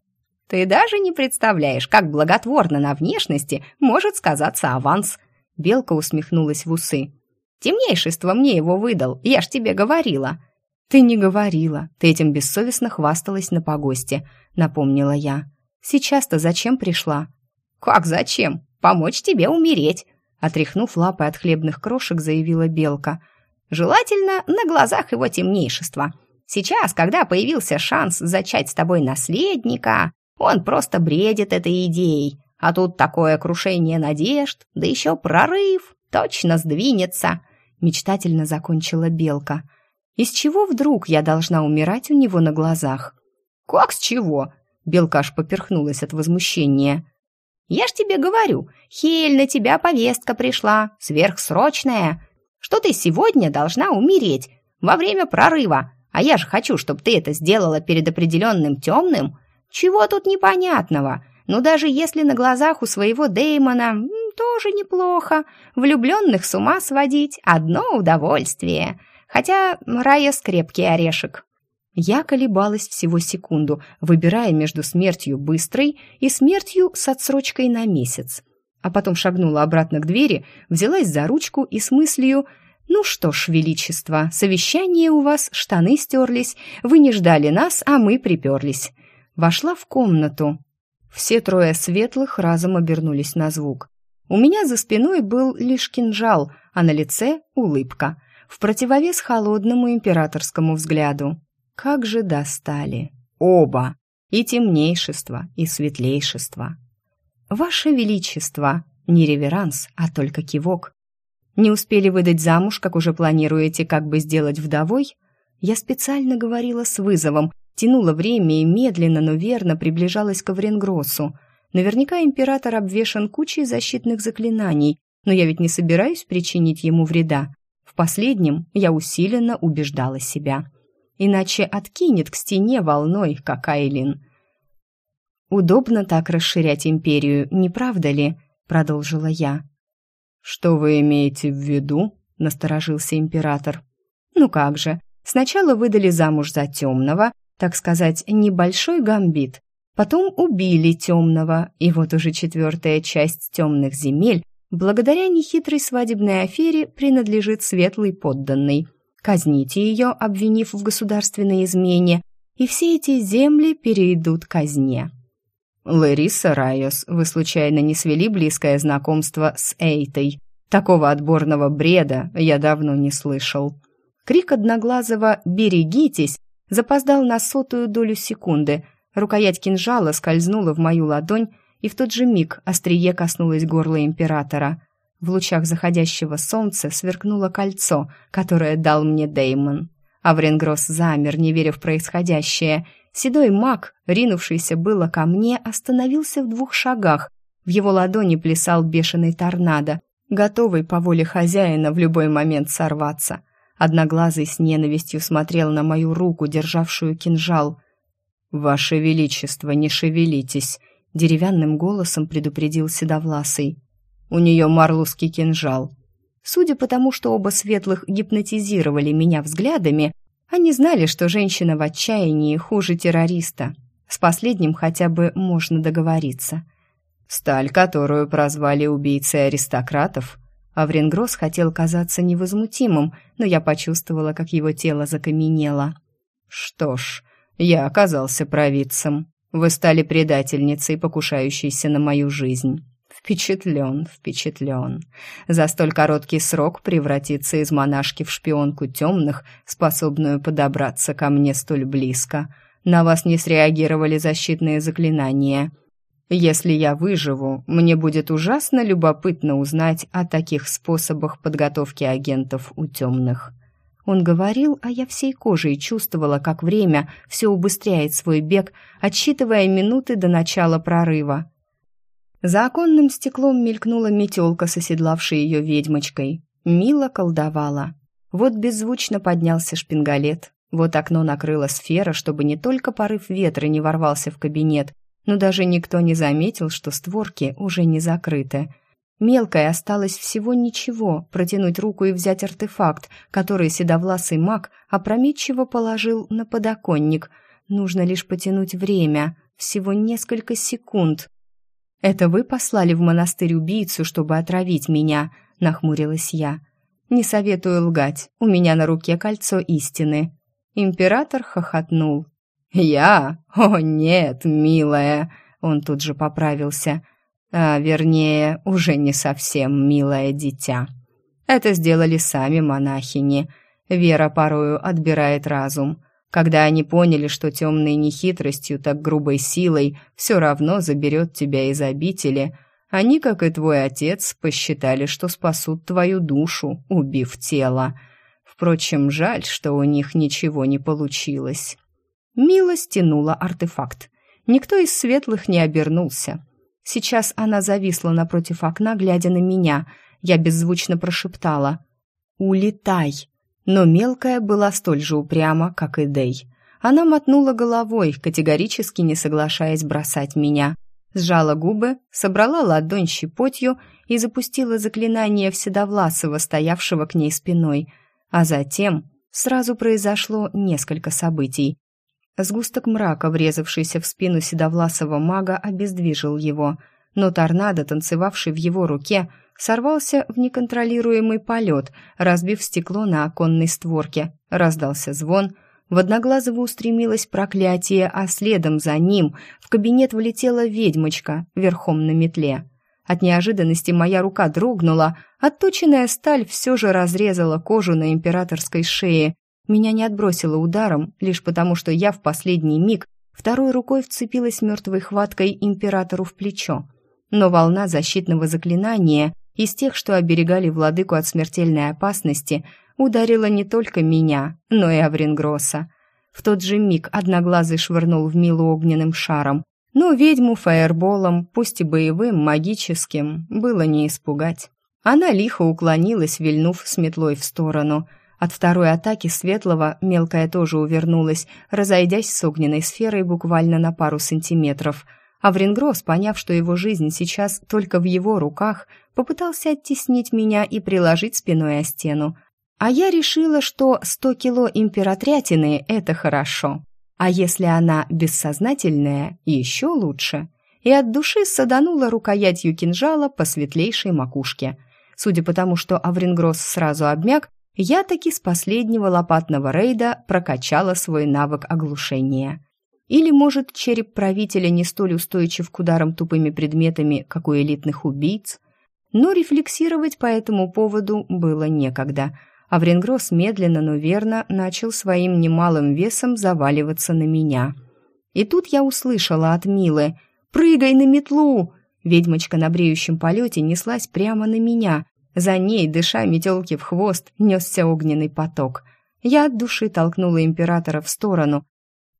[SPEAKER 1] «Ты даже не представляешь, как благотворно на внешности может сказаться аванс», — Белка усмехнулась в усы. «Темнейшество мне его выдал, я ж тебе говорила». «Ты не говорила, ты этим бессовестно хвасталась на погосте», — напомнила я. «Сейчас-то зачем пришла?» «Как зачем? Помочь тебе умереть», — отряхнув лапы от хлебных крошек, заявила Белка. «Желательно на глазах его темнейшества. Сейчас, когда появился шанс зачать с тобой наследника, он просто бредит этой идеей. А тут такое крушение надежд, да еще прорыв, точно сдвинется», — мечтательно закончила Белка. Из чего вдруг я должна умирать у него на глазах? Как с чего? Белка аж поперхнулась от возмущения. Я ж тебе говорю, Хель, на тебя повестка пришла, сверхсрочная, что ты сегодня должна умереть во время прорыва, а я же хочу, чтобы ты это сделала перед определенным темным. Чего тут непонятного? Ну, даже если на глазах у своего Дэймона, тоже неплохо. Влюбленных с ума сводить – одно удовольствие. Хотя Рая скрепкий орешек. Я колебалась всего секунду, выбирая между смертью быстрой и смертью с отсрочкой на месяц. А потом шагнула обратно к двери, взялась за ручку и с мыслью «Ну что ж, Величество, совещание у вас, штаны стерлись, вы не ждали нас, а мы приперлись». Вошла в комнату. Все трое светлых разом обернулись на звук. У меня за спиной был лишь кинжал, а на лице улыбка — в противовес холодному императорскому взгляду. Как же достали! Оба! И темнейшество, и светлейшество. Ваше Величество! Не реверанс, а только кивок. Не успели выдать замуж, как уже планируете как бы сделать вдовой? Я специально говорила с вызовом, тянула время и медленно, но верно приближалась к Вренгросу. Наверняка император обвешан кучей защитных заклинаний, но я ведь не собираюсь причинить ему вреда. В последнем я усиленно убеждала себя. Иначе откинет к стене волной, как Айлин. «Удобно так расширять империю, не правда ли?» — продолжила я. «Что вы имеете в виду?» — насторожился император. «Ну как же, сначала выдали замуж за темного, так сказать, небольшой гамбит, потом убили темного, и вот уже четвертая часть темных земель благодаря нехитрой свадебной афере принадлежит светлой подданной. Казните ее, обвинив в государственной измене, и все эти земли перейдут казне. Лариса Райос, вы случайно не свели близкое знакомство с Эйтой? Такого отборного бреда я давно не слышал. Крик Одноглазого «Берегитесь!» запоздал на сотую долю секунды. Рукоять кинжала скользнула в мою ладонь, и в тот же миг острие коснулось горла императора. В лучах заходящего солнца сверкнуло кольцо, которое дал мне Деймон. Авренгросс замер, не веря в происходящее. Седой маг, ринувшийся было ко мне, остановился в двух шагах. В его ладони плясал бешеный торнадо, готовый по воле хозяина в любой момент сорваться. Одноглазый с ненавистью смотрел на мою руку, державшую кинжал. «Ваше Величество, не шевелитесь!» — деревянным голосом предупредил Седовласый. «У нее марлузский кинжал». Судя по тому, что оба светлых гипнотизировали меня взглядами, они знали, что женщина в отчаянии хуже террориста. С последним хотя бы можно договориться. Сталь, которую прозвали убийцей аристократов, Авренгрос хотел казаться невозмутимым, но я почувствовала, как его тело закаменело. «Что ж, я оказался провидцем. Вы стали предательницей, покушающейся на мою жизнь. Впечатлен, впечатлен. За столь короткий срок превратиться из монашки в шпионку темных, способную подобраться ко мне столь близко. На вас не среагировали защитные заклинания». Если я выживу, мне будет ужасно любопытно узнать о таких способах подготовки агентов у темных. Он говорил, а я всей кожей чувствовала, как время все убыстряет свой бег, отсчитывая минуты до начала прорыва. За оконным стеклом мелькнула метелка с оседлавшей ее ведьмочкой. Мило колдовала. Вот беззвучно поднялся шпингалет. Вот окно накрыла сфера, чтобы не только порыв ветра не ворвался в кабинет, но даже никто не заметил, что створки уже не закрыты. Мелкой осталось всего ничего, протянуть руку и взять артефакт, который седовласый маг опрометчиво положил на подоконник. Нужно лишь потянуть время, всего несколько секунд. «Это вы послали в монастырь убийцу, чтобы отравить меня?» — нахмурилась я. «Не советую лгать, у меня на руке кольцо истины». Император хохотнул. «Я? О, нет, милая!» Он тут же поправился. А, вернее, уже не совсем милое дитя. Это сделали сами монахини. Вера порою отбирает разум. Когда они поняли, что темной нехитростью, так грубой силой все равно заберет тебя из обители, они, как и твой отец, посчитали, что спасут твою душу, убив тело. Впрочем, жаль, что у них ничего не получилось. Мила стянула артефакт. Никто из светлых не обернулся. Сейчас она зависла напротив окна, глядя на меня. Я беззвучно прошептала «Улетай!» Но мелкая была столь же упряма, как и Дей. Она мотнула головой, категорически не соглашаясь бросать меня. Сжала губы, собрала ладонь щепотью и запустила заклинание Вседовласова, стоявшего к ней спиной. А затем сразу произошло несколько событий. Сгусток мрака, врезавшийся в спину седовласого мага, обездвижил его, но торнадо, танцевавший в его руке, сорвался в неконтролируемый полет, разбив стекло на оконной створке. Раздался звон, в Одноглазого устремилось проклятие, а следом за ним в кабинет влетела ведьмочка верхом на метле. От неожиданности моя рука дрогнула, отточенная сталь все же разрезала кожу на императорской шее, меня не отбросило ударом, лишь потому, что я в последний миг второй рукой вцепилась мертвой хваткой императору в плечо. Но волна защитного заклинания из тех, что оберегали владыку от смертельной опасности, ударила не только меня, но и Аврингросса. В тот же миг одноглазый швырнул в Милу огненным шаром, но ведьму фаерболом, пусть и боевым, магическим, было не испугать. Она лихо уклонилась, вильнув с метлой в сторону – от второй атаки Светлого мелкая тоже увернулась, разойдясь с огненной сферой буквально на пару сантиметров. А Врингросс, поняв, что его жизнь сейчас только в его руках, попытался оттеснить меня и приложить спиной о стену. А я решила, что сто кило императрятины — это хорошо. А если она бессознательная, еще лучше. И от души саданула рукоятью кинжала по светлейшей макушке. Судя по тому, что Аврингросс сразу обмяк, я таки с последнего лопатного рейда прокачала свой навык оглушения. Или, может, череп правителя не столь устойчив к ударам тупыми предметами, как у элитных убийц? Но рефлексировать по этому поводу было некогда, а Вренгрос медленно, но верно начал своим немалым весом заваливаться на меня. И тут я услышала от Милы «Прыгай на метлу!» Ведьмочка на бреющем полете неслась прямо на меня, за ней, дыша метелки в хвост, несся огненный поток. Я от души толкнула императора в сторону,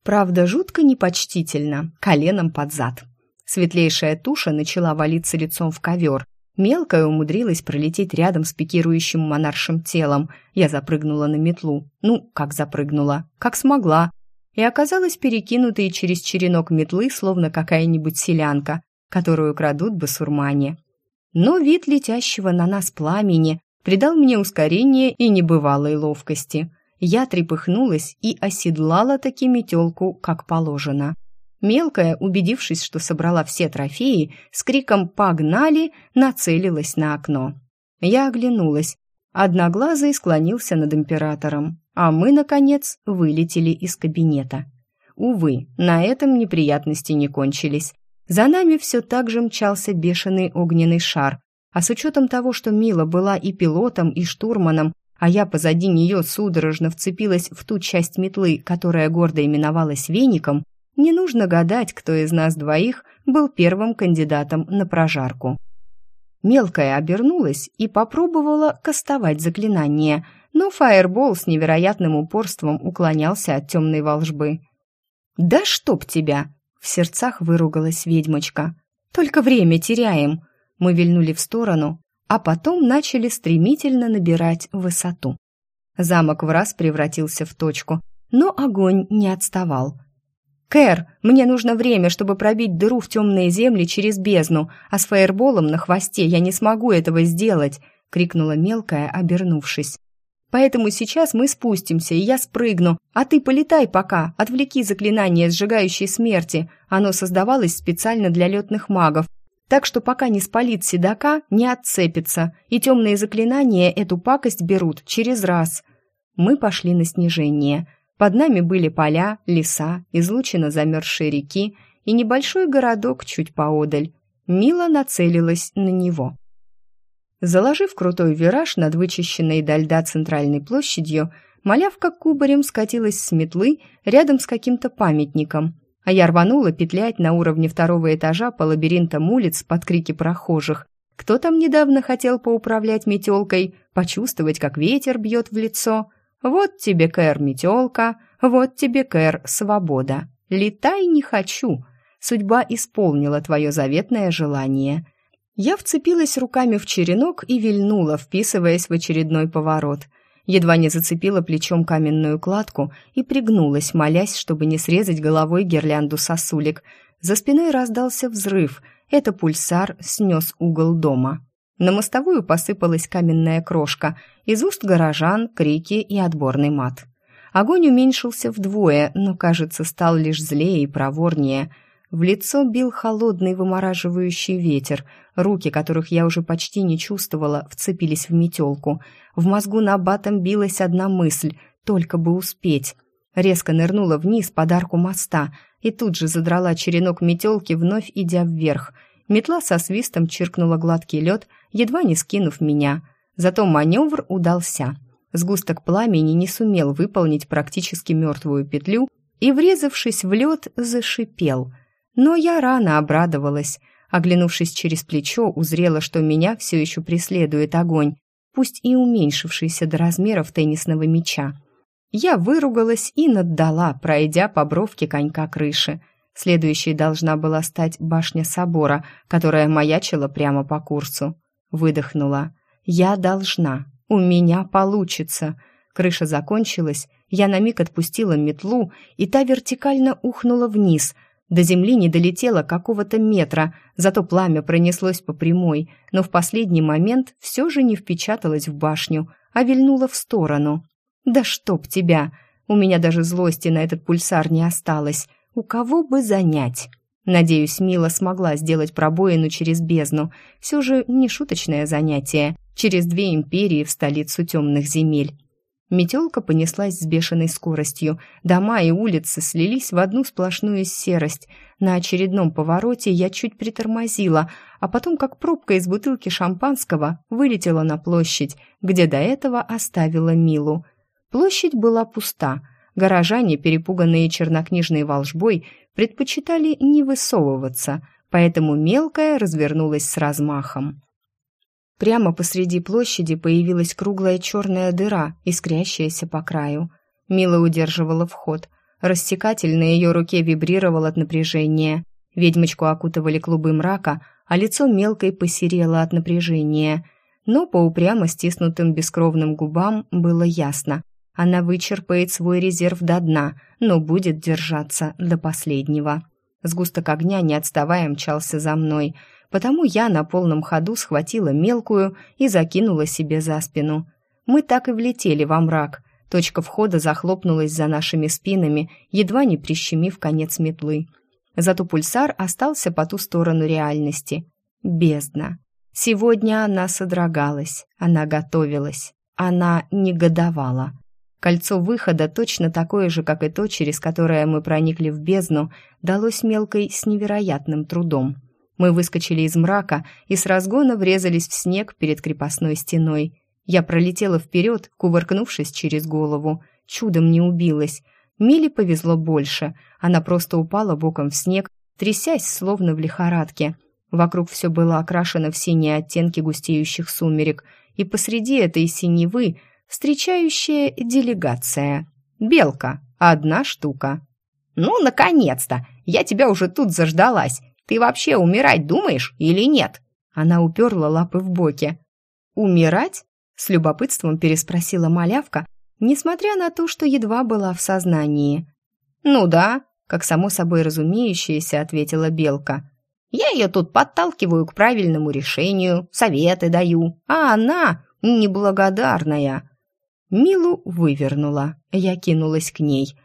[SPEAKER 1] правда, жутко непочтительно, коленом под зад. Светлейшая туша начала валиться лицом в ковер. Мелкая умудрилась пролететь рядом с пикирующим монаршим телом. Я запрыгнула на метлу. Ну, как запрыгнула? Как смогла. И оказалась перекинутой через черенок метлы, словно какая-нибудь селянка, которую крадут басурмане. Но вид летящего на нас пламени придал мне ускорение и небывалой ловкости. Я трепыхнулась и оседлала таки метелку, как положено. Мелкая, убедившись, что собрала все трофеи, с криком «Погнали!» нацелилась на окно. Я оглянулась. Одноглазый склонился над императором, а мы, наконец, вылетели из кабинета. Увы, на этом неприятности не кончились. За нами все так же мчался бешеный огненный шар, а с учетом того, что Мила была и пилотом, и штурманом, а я позади нее судорожно вцепилась в ту часть метлы, которая гордо именовалась веником, не нужно гадать, кто из нас двоих был первым кандидатом на прожарку. Мелкая обернулась и попробовала кастовать заклинание, но фаербол с невероятным упорством уклонялся от темной волжбы. «Да чтоб тебя!» — в сердцах выругалась ведьмочка. «Только время теряем!» Мы вильнули в сторону, а потом начали стремительно набирать высоту. Замок в раз превратился в точку, но огонь не отставал. «Кэр, мне нужно время, чтобы пробить дыру в темные земли через бездну, а с фаерболом на хвосте я не смогу этого сделать!» — крикнула мелкая, обернувшись. «Поэтому сейчас мы спустимся, и я спрыгну, а ты полетай пока, отвлеки заклинание сжигающей смерти. Оно создавалось специально для летных магов, так что пока не спалит седока, не отцепится, и темные заклинания эту пакость берут через раз. Мы пошли на снижение. Под нами были поля, леса, излучина замерзшей реки и небольшой городок чуть поодаль. Мила нацелилась на него. Заложив крутой вираж над вычищенной до льда центральной площадью, малявка кубарем скатилась с метлы рядом с каким-то памятником – а я рванула петлять на уровне второго этажа по лабиринтам улиц под крики прохожих. Кто там недавно хотел поуправлять метелкой, почувствовать, как ветер бьет в лицо? Вот тебе, Кэр, метелка, вот тебе, Кэр, свобода. Летай не хочу. Судьба исполнила твое заветное желание. Я вцепилась руками в черенок и вильнула, вписываясь в очередной поворот – едва не зацепила плечом каменную кладку и пригнулась, молясь, чтобы не срезать головой гирлянду сосулек. За спиной раздался взрыв. Это пульсар снес угол дома. На мостовую посыпалась каменная крошка, из уст горожан крики и отборный мат. Огонь уменьшился вдвое, но, кажется, стал лишь злее и проворнее – в лицо бил холодный вымораживающий ветер. Руки, которых я уже почти не чувствовала, вцепились в метелку. В мозгу на батом билась одна мысль — только бы успеть. Резко нырнула вниз под арку моста и тут же задрала черенок метелки, вновь идя вверх. Метла со свистом чиркнула гладкий лед, едва не скинув меня. Зато маневр удался. Сгусток пламени не сумел выполнить практически мертвую петлю и, врезавшись в лед, зашипел — но я рано обрадовалась. Оглянувшись через плечо, узрела, что меня все еще преследует огонь, пусть и уменьшившийся до размеров теннисного мяча. Я выругалась и наддала, пройдя по бровке конька крыши. Следующей должна была стать башня собора, которая маячила прямо по курсу. Выдохнула. «Я должна. У меня получится». Крыша закончилась, я на миг отпустила метлу, и та вертикально ухнула вниз — до земли не долетело какого-то метра, зато пламя пронеслось по прямой, но в последний момент все же не впечаталось в башню, а вильнуло в сторону. «Да чтоб тебя!» У меня даже злости на этот пульсар не осталось. У кого бы занять? Надеюсь, Мила смогла сделать пробоину через бездну. Все же не шуточное занятие. Через две империи в столицу темных земель. Метелка понеслась с бешеной скоростью. Дома и улицы слились в одну сплошную серость. На очередном повороте я чуть притормозила, а потом, как пробка из бутылки шампанского, вылетела на площадь, где до этого оставила Милу. Площадь была пуста. Горожане, перепуганные чернокнижной волжбой, предпочитали не высовываться, поэтому мелкая развернулась с размахом. Прямо посреди площади появилась круглая черная дыра, искрящаяся по краю. Мила удерживала вход. Рассекатель на ее руке вибрировал от напряжения. Ведьмочку окутывали клубы мрака, а лицо мелкой посерело от напряжения. Но по упрямо стиснутым бескровным губам было ясно. Она вычерпает свой резерв до дна, но будет держаться до последнего. Сгусток огня, не отставая, мчался за мной, потому я на полном ходу схватила мелкую и закинула себе за спину. Мы так и влетели во мрак. Точка входа захлопнулась за нашими спинами, едва не прищемив конец метлы. Зато пульсар остался по ту сторону реальности. Бездна. Сегодня она содрогалась, она готовилась, она негодовала. Кольцо выхода, точно такое же, как и то, через которое мы проникли в бездну, далось мелкой с невероятным трудом. Мы выскочили из мрака и с разгона врезались в снег перед крепостной стеной. Я пролетела вперед, кувыркнувшись через голову. Чудом не убилась. Миле повезло больше. Она просто упала боком в снег, трясясь, словно в лихорадке. Вокруг все было окрашено в синие оттенки густеющих сумерек, и посреди этой синевы встречающая делегация. Белка, одна штука. «Ну, наконец-то! Я тебя уже тут заждалась. Ты вообще умирать думаешь или нет?» Она уперла лапы в боки. «Умирать?» — с любопытством переспросила малявка, несмотря на то, что едва была в сознании. «Ну да», — как само собой разумеющееся, ответила Белка. «Я ее тут подталкиваю к правильному решению, советы даю, а она неблагодарная». Милу вывернула. Я кинулась к ней.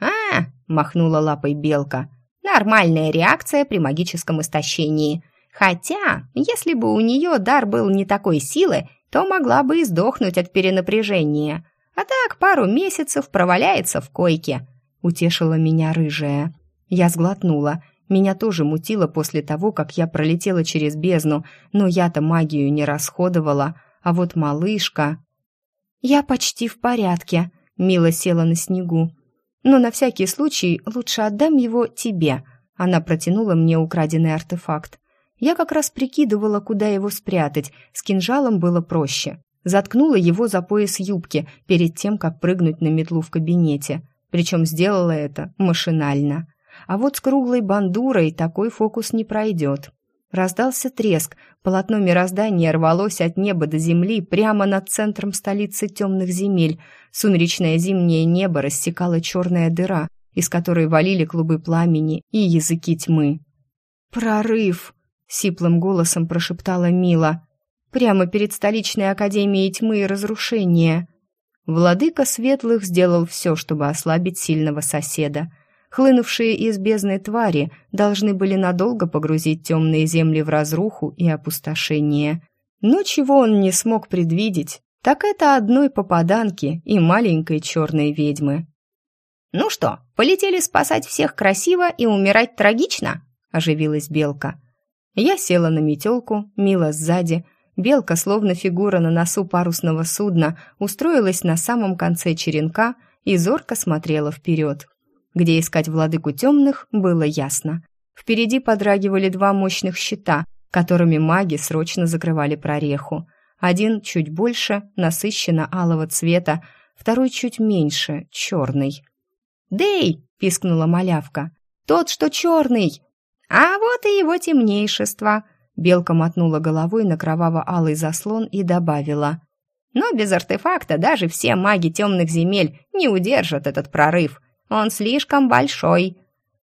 [SPEAKER 1] «А!» — махнула лапой белка. «Нормальная реакция при магическом истощении. Хотя, если бы у нее дар был не такой силы, то могла бы и сдохнуть от перенапряжения. А так пару месяцев проваляется в койке», — утешила меня рыжая. Я сглотнула. Меня тоже мутило после того, как я пролетела через бездну, но я-то магию не расходовала, а вот малышка... «Я почти в порядке», — Мила села на снегу. «Но на всякий случай лучше отдам его тебе». Она протянула мне украденный артефакт. Я как раз прикидывала, куда его спрятать. С кинжалом было проще. Заткнула его за пояс юбки перед тем, как прыгнуть на метлу в кабинете. Причем сделала это машинально. А вот с круглой бандурой такой фокус не пройдет. Раздался треск, полотно мироздания рвалось от неба до земли прямо над центром столицы темных земель. Сумеречное зимнее небо рассекала черная дыра, из которой валили клубы пламени и языки тьмы. «Прорыв!» — сиплым голосом прошептала Мила. «Прямо перед столичной академией тьмы и разрушения!» Владыка Светлых сделал все, чтобы ослабить сильного соседа — Хлынувшие из бездны твари должны были надолго погрузить темные земли в разруху и опустошение. Но чего он не смог предвидеть, так это одной попаданки и маленькой черной ведьмы. «Ну что, полетели спасать всех красиво и умирать трагично?» – оживилась Белка. Я села на метелку, Мила сзади. Белка, словно фигура на носу парусного судна, устроилась на самом конце черенка и зорко смотрела вперед. Где искать владыку темных, было ясно. Впереди подрагивали два мощных щита, которыми маги срочно закрывали прореху. Один чуть больше, насыщенно алого цвета, второй чуть меньше, черный. «Дэй!» — пискнула малявка. «Тот, что черный!» «А вот и его темнейшество!» Белка мотнула головой на кроваво-алый заслон и добавила. «Но без артефакта даже все маги темных земель не удержат этот прорыв. Он слишком большой».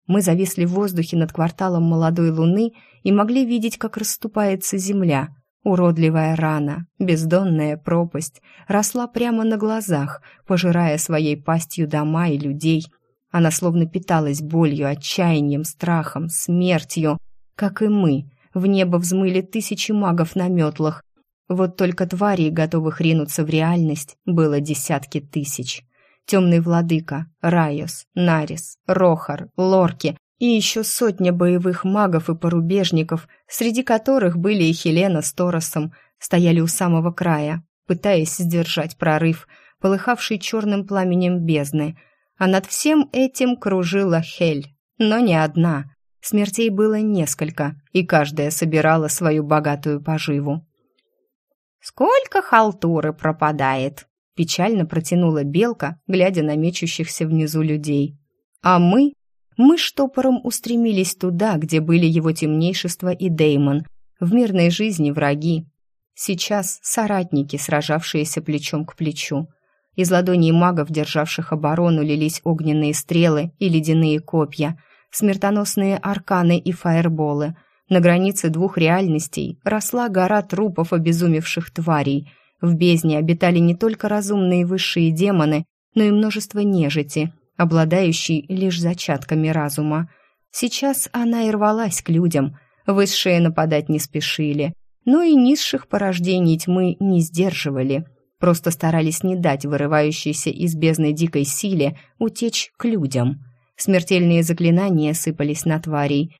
[SPEAKER 1] Мы зависли в воздухе над кварталом молодой луны и могли видеть, как расступается земля. Уродливая рана, бездонная пропасть, росла прямо на глазах, пожирая своей пастью дома и людей. Она словно питалась болью, отчаянием, страхом, смертью, как и мы. В небо взмыли тысячи магов на метлах. Вот только тварей, готовых ринуться в реальность, было десятки тысяч темный владыка, Райос, Нарис, Рохар, Лорки и еще сотня боевых магов и порубежников, среди которых были и Хелена с Торосом, стояли у самого края, пытаясь сдержать прорыв, полыхавший черным пламенем бездны. А над всем этим кружила Хель, но не одна. Смертей было несколько, и каждая собирала свою богатую поживу. Сколько халтуры пропадает!» Печально протянула белка, глядя на мечущихся внизу людей. А мы... Мы штопором устремились туда, где были его темнейшество и Деймон. В мирной жизни враги. Сейчас соратники, сражавшиеся плечом к плечу. Из ладоней магов, державших оборону, лились огненные стрелы и ледяные копья, смертоносные арканы и фаерболы. На границе двух реальностей росла гора трупов обезумевших тварей. В бездне обитали не только разумные высшие демоны, но и множество нежити, обладающей лишь зачатками разума. Сейчас она и рвалась к людям. Высшие нападать не спешили, но и низших порождений тьмы не сдерживали – просто старались не дать вырывающейся из бездны дикой силе утечь к людям. Смертельные заклинания сыпались на тварей.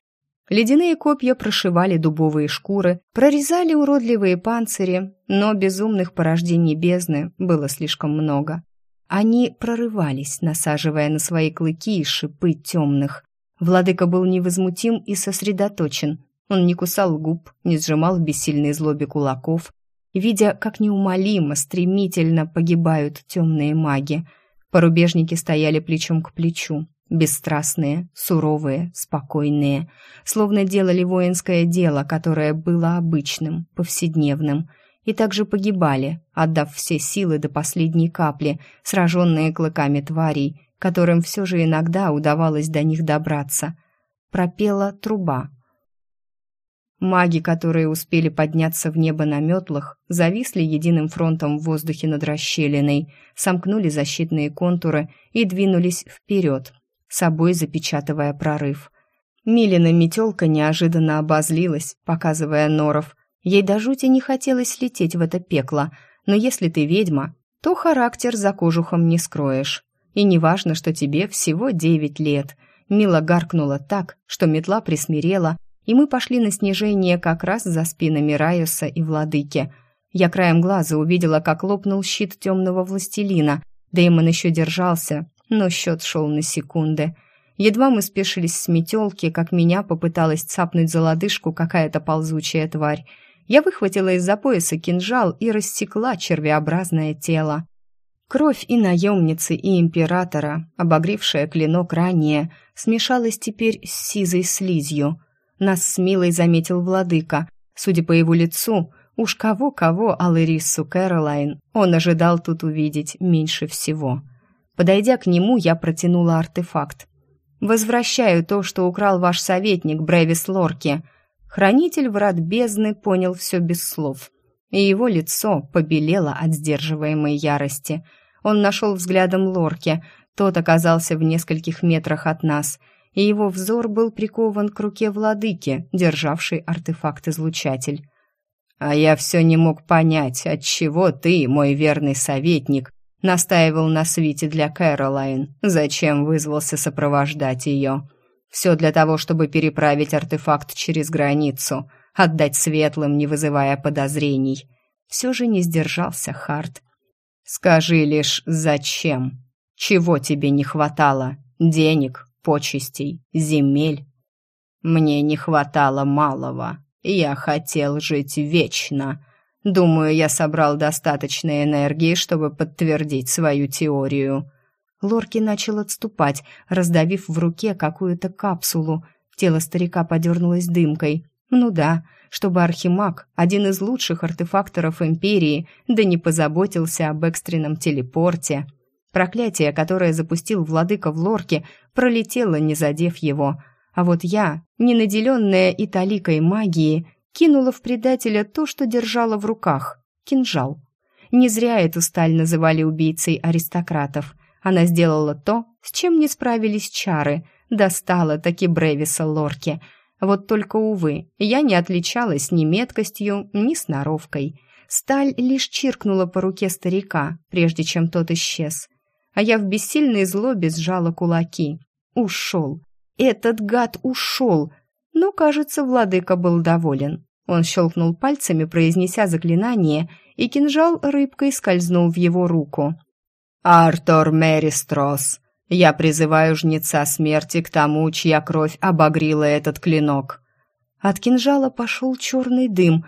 [SPEAKER 1] Ледяные копья прошивали дубовые шкуры, прорезали уродливые панцири, но безумных порождений бездны было слишком много. Они прорывались, насаживая на свои клыки и шипы темных. Владыка был невозмутим и сосредоточен. Он не кусал губ, не сжимал в бессильной злобе кулаков, видя, как неумолимо, стремительно погибают темные маги. Порубежники стояли плечом к плечу, бесстрастные, суровые, спокойные, словно делали воинское дело, которое было обычным, повседневным, и также погибали, отдав все силы до последней капли, сраженные клыками тварей, которым все же иногда удавалось до них добраться. Пропела труба, Маги, которые успели подняться в небо на метлах, зависли единым фронтом в воздухе над расщелиной, сомкнули защитные контуры и двинулись вперед, собой запечатывая прорыв. Милина метелка неожиданно обозлилась, показывая норов. Ей до жути не хотелось лететь в это пекло, но если ты ведьма, то характер за кожухом не скроешь. И не важно, что тебе всего девять лет. Мила гаркнула так, что метла присмирела, и мы пошли на снижение как раз за спинами Райоса и Владыки. Я краем глаза увидела, как лопнул щит темного властелина. Дэймон еще держался, но счет шел на секунды. Едва мы спешились с метелки, как меня попыталась цапнуть за лодыжку какая-то ползучая тварь. Я выхватила из-за пояса кинжал и рассекла червеобразное тело. Кровь и наемницы, и императора, обогревшая клинок ранее, смешалась теперь с сизой слизью. Нас с Милой заметил владыка. Судя по его лицу, уж кого-кого, а Ларису Кэролайн он ожидал тут увидеть меньше всего. Подойдя к нему, я протянула артефакт. «Возвращаю то, что украл ваш советник Брэвис Лорки». Хранитель врат бездны понял все без слов, и его лицо побелело от сдерживаемой ярости. Он нашел взглядом Лорки, тот оказался в нескольких метрах от нас — и его взор был прикован к руке владыки, державшей артефакт-излучатель. «А я все не мог понять, отчего ты, мой верный советник, настаивал на свите для Кэролайн, зачем вызвался сопровождать ее. Все для того, чтобы переправить артефакт через границу, отдать светлым, не вызывая подозрений. Все же не сдержался Харт. Скажи лишь, зачем? Чего тебе не хватало? Денег, почестей, земель. Мне не хватало малого. Я хотел жить вечно. Думаю, я собрал достаточно энергии, чтобы подтвердить свою теорию. Лорки начал отступать, раздавив в руке какую-то капсулу. Тело старика подернулось дымкой. Ну да, чтобы Архимаг, один из лучших артефакторов Империи, да не позаботился об экстренном телепорте. Проклятие, которое запустил владыка в лорке, пролетело, не задев его. А вот я, не наделенная и таликой магии, кинула в предателя то, что держала в руках — кинжал. Не зря эту сталь называли убийцей аристократов. Она сделала то, с чем не справились чары, достала таки Бревиса Лорки. Вот только, увы, я не отличалась ни меткостью, ни сноровкой. Сталь лишь чиркнула по руке старика, прежде чем тот исчез а я в бессильной злобе сжала кулаки. Ушел. Этот гад ушел. Но, кажется, владыка был доволен. Он щелкнул пальцами, произнеся заклинание, и кинжал рыбкой скользнул в его руку. «Артур Меристрос, я призываю жнеца смерти к тому, чья кровь обогрила этот клинок». От кинжала пошел черный дым.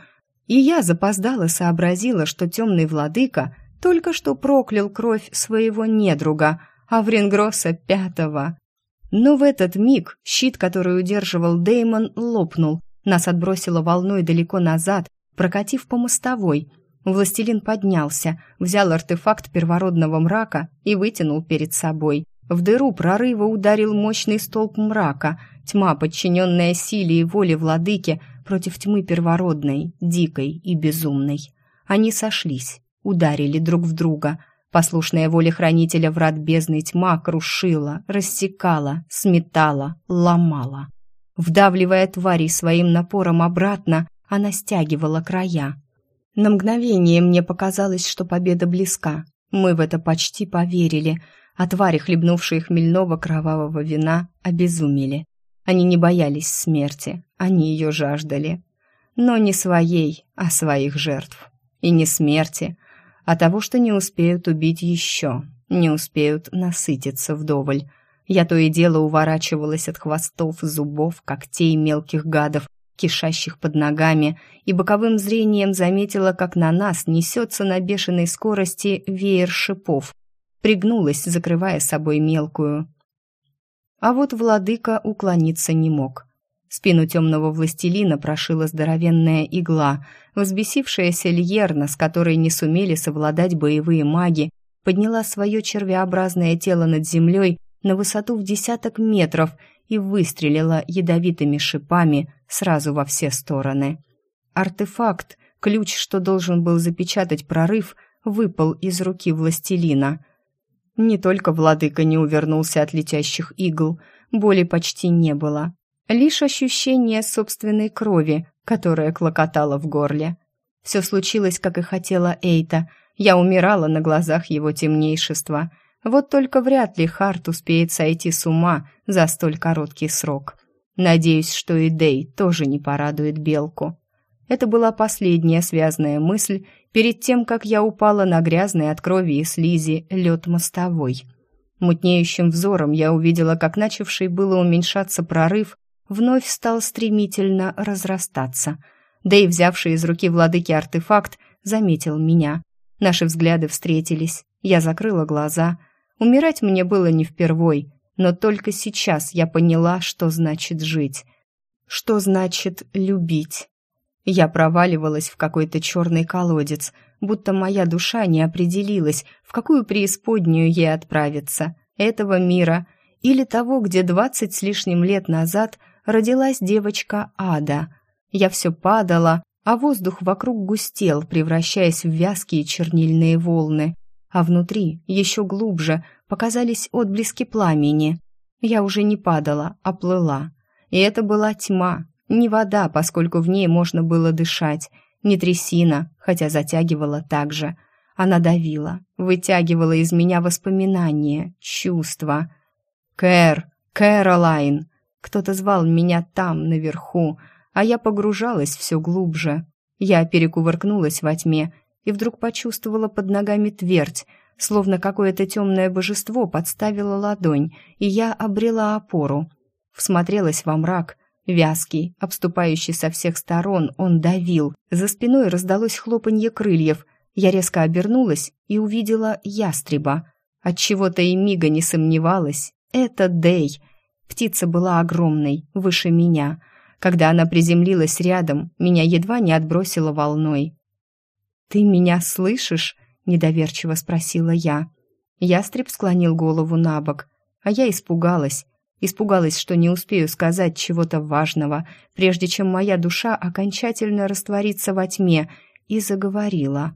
[SPEAKER 1] И я запоздала сообразила, что темный владыка только что проклял кровь своего недруга, Аврингросса пятого. Но в этот миг щит, который удерживал Деймон, лопнул. Нас отбросило волной далеко назад, прокатив по мостовой. Властелин поднялся, взял артефакт первородного мрака и вытянул перед собой. В дыру прорыва ударил мощный столб мрака, тьма, подчиненная силе и воле владыки, против тьмы первородной, дикой и безумной. Они сошлись, ударили друг в друга. Послушная воле хранителя врат бездны тьма крушила, рассекала, сметала, ломала. Вдавливая тварей своим напором обратно, она стягивала края. На мгновение мне показалось, что победа близка. Мы в это почти поверили, а твари, хлебнувшие хмельного кровавого вина, обезумели. Они не боялись смерти, они ее жаждали. Но не своей, а своих жертв. И не смерти, а того, что не успеют убить еще, не успеют насытиться вдоволь. Я то и дело уворачивалась от хвостов, зубов, когтей мелких гадов, кишащих под ногами, и боковым зрением заметила, как на нас несется на бешеной скорости веер шипов. Пригнулась, закрывая собой мелкую. А вот владыка уклониться не мог. Спину темного властелина прошила здоровенная игла. Взбесившаяся Льерна, с которой не сумели совладать боевые маги, подняла свое червеобразное тело над землей на высоту в десяток метров и выстрелила ядовитыми шипами сразу во все стороны. Артефакт, ключ, что должен был запечатать прорыв, выпал из руки властелина. Не только владыка не увернулся от летящих игл, боли почти не было. Лишь ощущение собственной крови, которая клокотала в горле. Все случилось, как и хотела Эйта. Я умирала на глазах его темнейшества. Вот только вряд ли Харт успеет сойти с ума за столь короткий срок. Надеюсь, что и Дей тоже не порадует Белку. Это была последняя связная мысль перед тем, как я упала на грязный от крови и слизи лед мостовой. Мутнеющим взором я увидела, как начавший было уменьшаться прорыв вновь стал стремительно разрастаться. Да взявший из руки владыки артефакт заметил меня. Наши взгляды встретились. Я закрыла глаза. Умирать мне было не впервой, но только сейчас я поняла, что значит жить. Что значит любить. Я проваливалась в какой-то черный колодец, будто моя душа не определилась, в какую преисподнюю ей отправиться, этого мира или того, где двадцать с лишним лет назад родилась девочка Ада. Я все падала, а воздух вокруг густел, превращаясь в вязкие чернильные волны, а внутри, еще глубже, показались отблески пламени. Я уже не падала, а плыла. И это была тьма, не вода, поскольку в ней можно было дышать, не трясина, хотя затягивала так же. Она давила, вытягивала из меня воспоминания, чувства. «Кэр! Кэролайн!» Кто-то звал меня там, наверху, а я погружалась все глубже. Я перекувыркнулась во тьме и вдруг почувствовала под ногами твердь, словно какое-то темное божество подставило ладонь, и я обрела опору. Всмотрелась во мрак — Вязкий, обступающий со всех сторон, он давил. За спиной раздалось хлопанье крыльев. Я резко обернулась и увидела ястреба. Отчего-то и мига не сомневалась. Это Дей. Птица была огромной, выше меня. Когда она приземлилась рядом, меня едва не отбросило волной. «Ты меня слышишь?» — недоверчиво спросила я. Ястреб склонил голову на бок, а я испугалась. Испугалась, что не успею сказать чего-то важного, прежде чем моя душа окончательно растворится во тьме, и заговорила.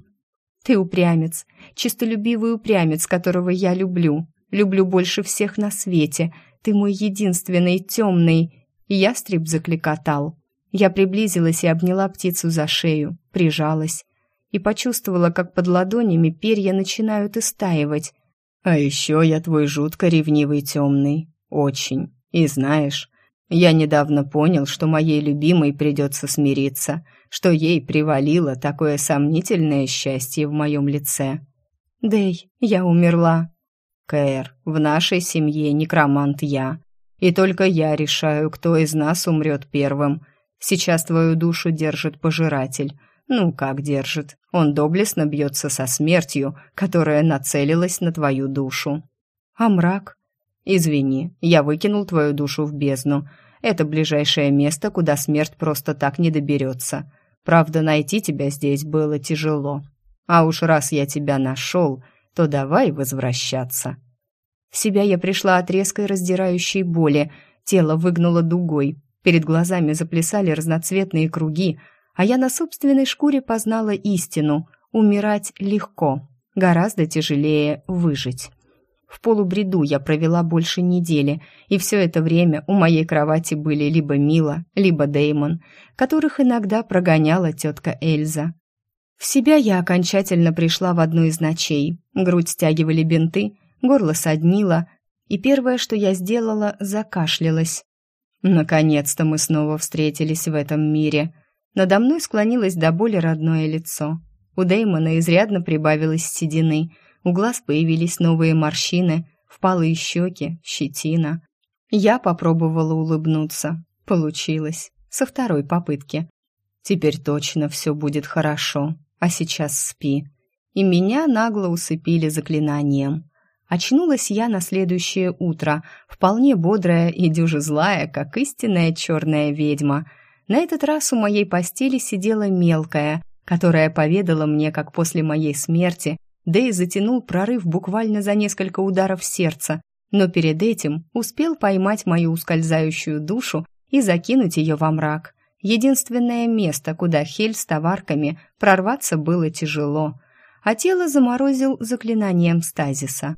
[SPEAKER 1] «Ты упрямец, чистолюбивый упрямец, которого я люблю. Люблю больше всех на свете. Ты мой единственный темный...» Ястреб закликотал. Я приблизилась и обняла птицу за шею, прижалась и почувствовала, как под ладонями перья начинают истаивать. «А еще я твой жутко ревнивый темный, очень. И знаешь, я недавно понял, что моей любимой придется смириться, что ей привалило такое сомнительное счастье в моем лице. Дэй, я умерла. Кэр, в нашей семье некромант я. И только я решаю, кто из нас умрет первым. Сейчас твою душу держит пожиратель.
[SPEAKER 2] Ну, как держит? Он доблестно бьется со смертью, которая нацелилась на твою душу.
[SPEAKER 1] А мрак?
[SPEAKER 2] Извини, я выкинул твою душу в бездну. Это ближайшее место, куда смерть просто так не доберется. Правда, найти тебя здесь было тяжело. А уж раз я тебя нашел, то давай возвращаться.
[SPEAKER 1] В себя я пришла от резкой раздирающей боли, тело выгнуло дугой, перед глазами заплясали разноцветные круги, а я на собственной шкуре познала истину — умирать легко, гораздо тяжелее выжить. В полубреду я провела больше недели, и все это время у моей кровати были либо Мила, либо Деймон, которых иногда прогоняла тетка Эльза. В себя я окончательно пришла в одну из ночей. Грудь стягивали бинты, горло соднило, и первое, что я сделала, закашлялась. Наконец-то мы снова встретились в этом мире. Надо мной склонилось до боли родное лицо. У Деймона изрядно прибавилось седины — у глаз появились новые морщины, впалые щеки, щетина. Я попробовала улыбнуться. Получилось. Со второй попытки. Теперь точно все будет хорошо. А сейчас спи. И меня нагло усыпили заклинанием. Очнулась я на следующее утро, вполне бодрая и дюже злая, как истинная черная ведьма. На этот раз у моей постели сидела мелкая, которая поведала мне, как после моей смерти Дэй затянул прорыв буквально за несколько ударов сердца, но перед этим успел поймать мою ускользающую душу и закинуть ее во мрак. Единственное место, куда Хель с товарками прорваться было тяжело, а тело заморозил заклинанием стазиса.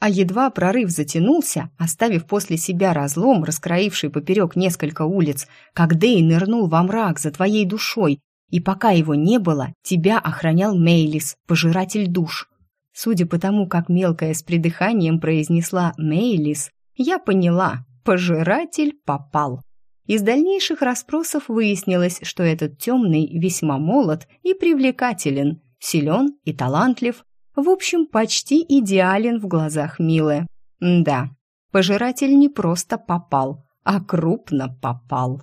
[SPEAKER 1] А едва прорыв затянулся, оставив после себя разлом, раскроивший поперек несколько улиц, как Дэй нырнул во мрак за твоей душой и пока его не было, тебя охранял Мейлис, пожиратель душ. Судя по тому, как мелкая с придыханием произнесла «Мейлис», я поняла, пожиратель попал. Из дальнейших расспросов выяснилось, что этот темный весьма молод и привлекателен, силен и талантлив, в общем, почти идеален в глазах Милы. Да, пожиратель не просто попал, а крупно попал.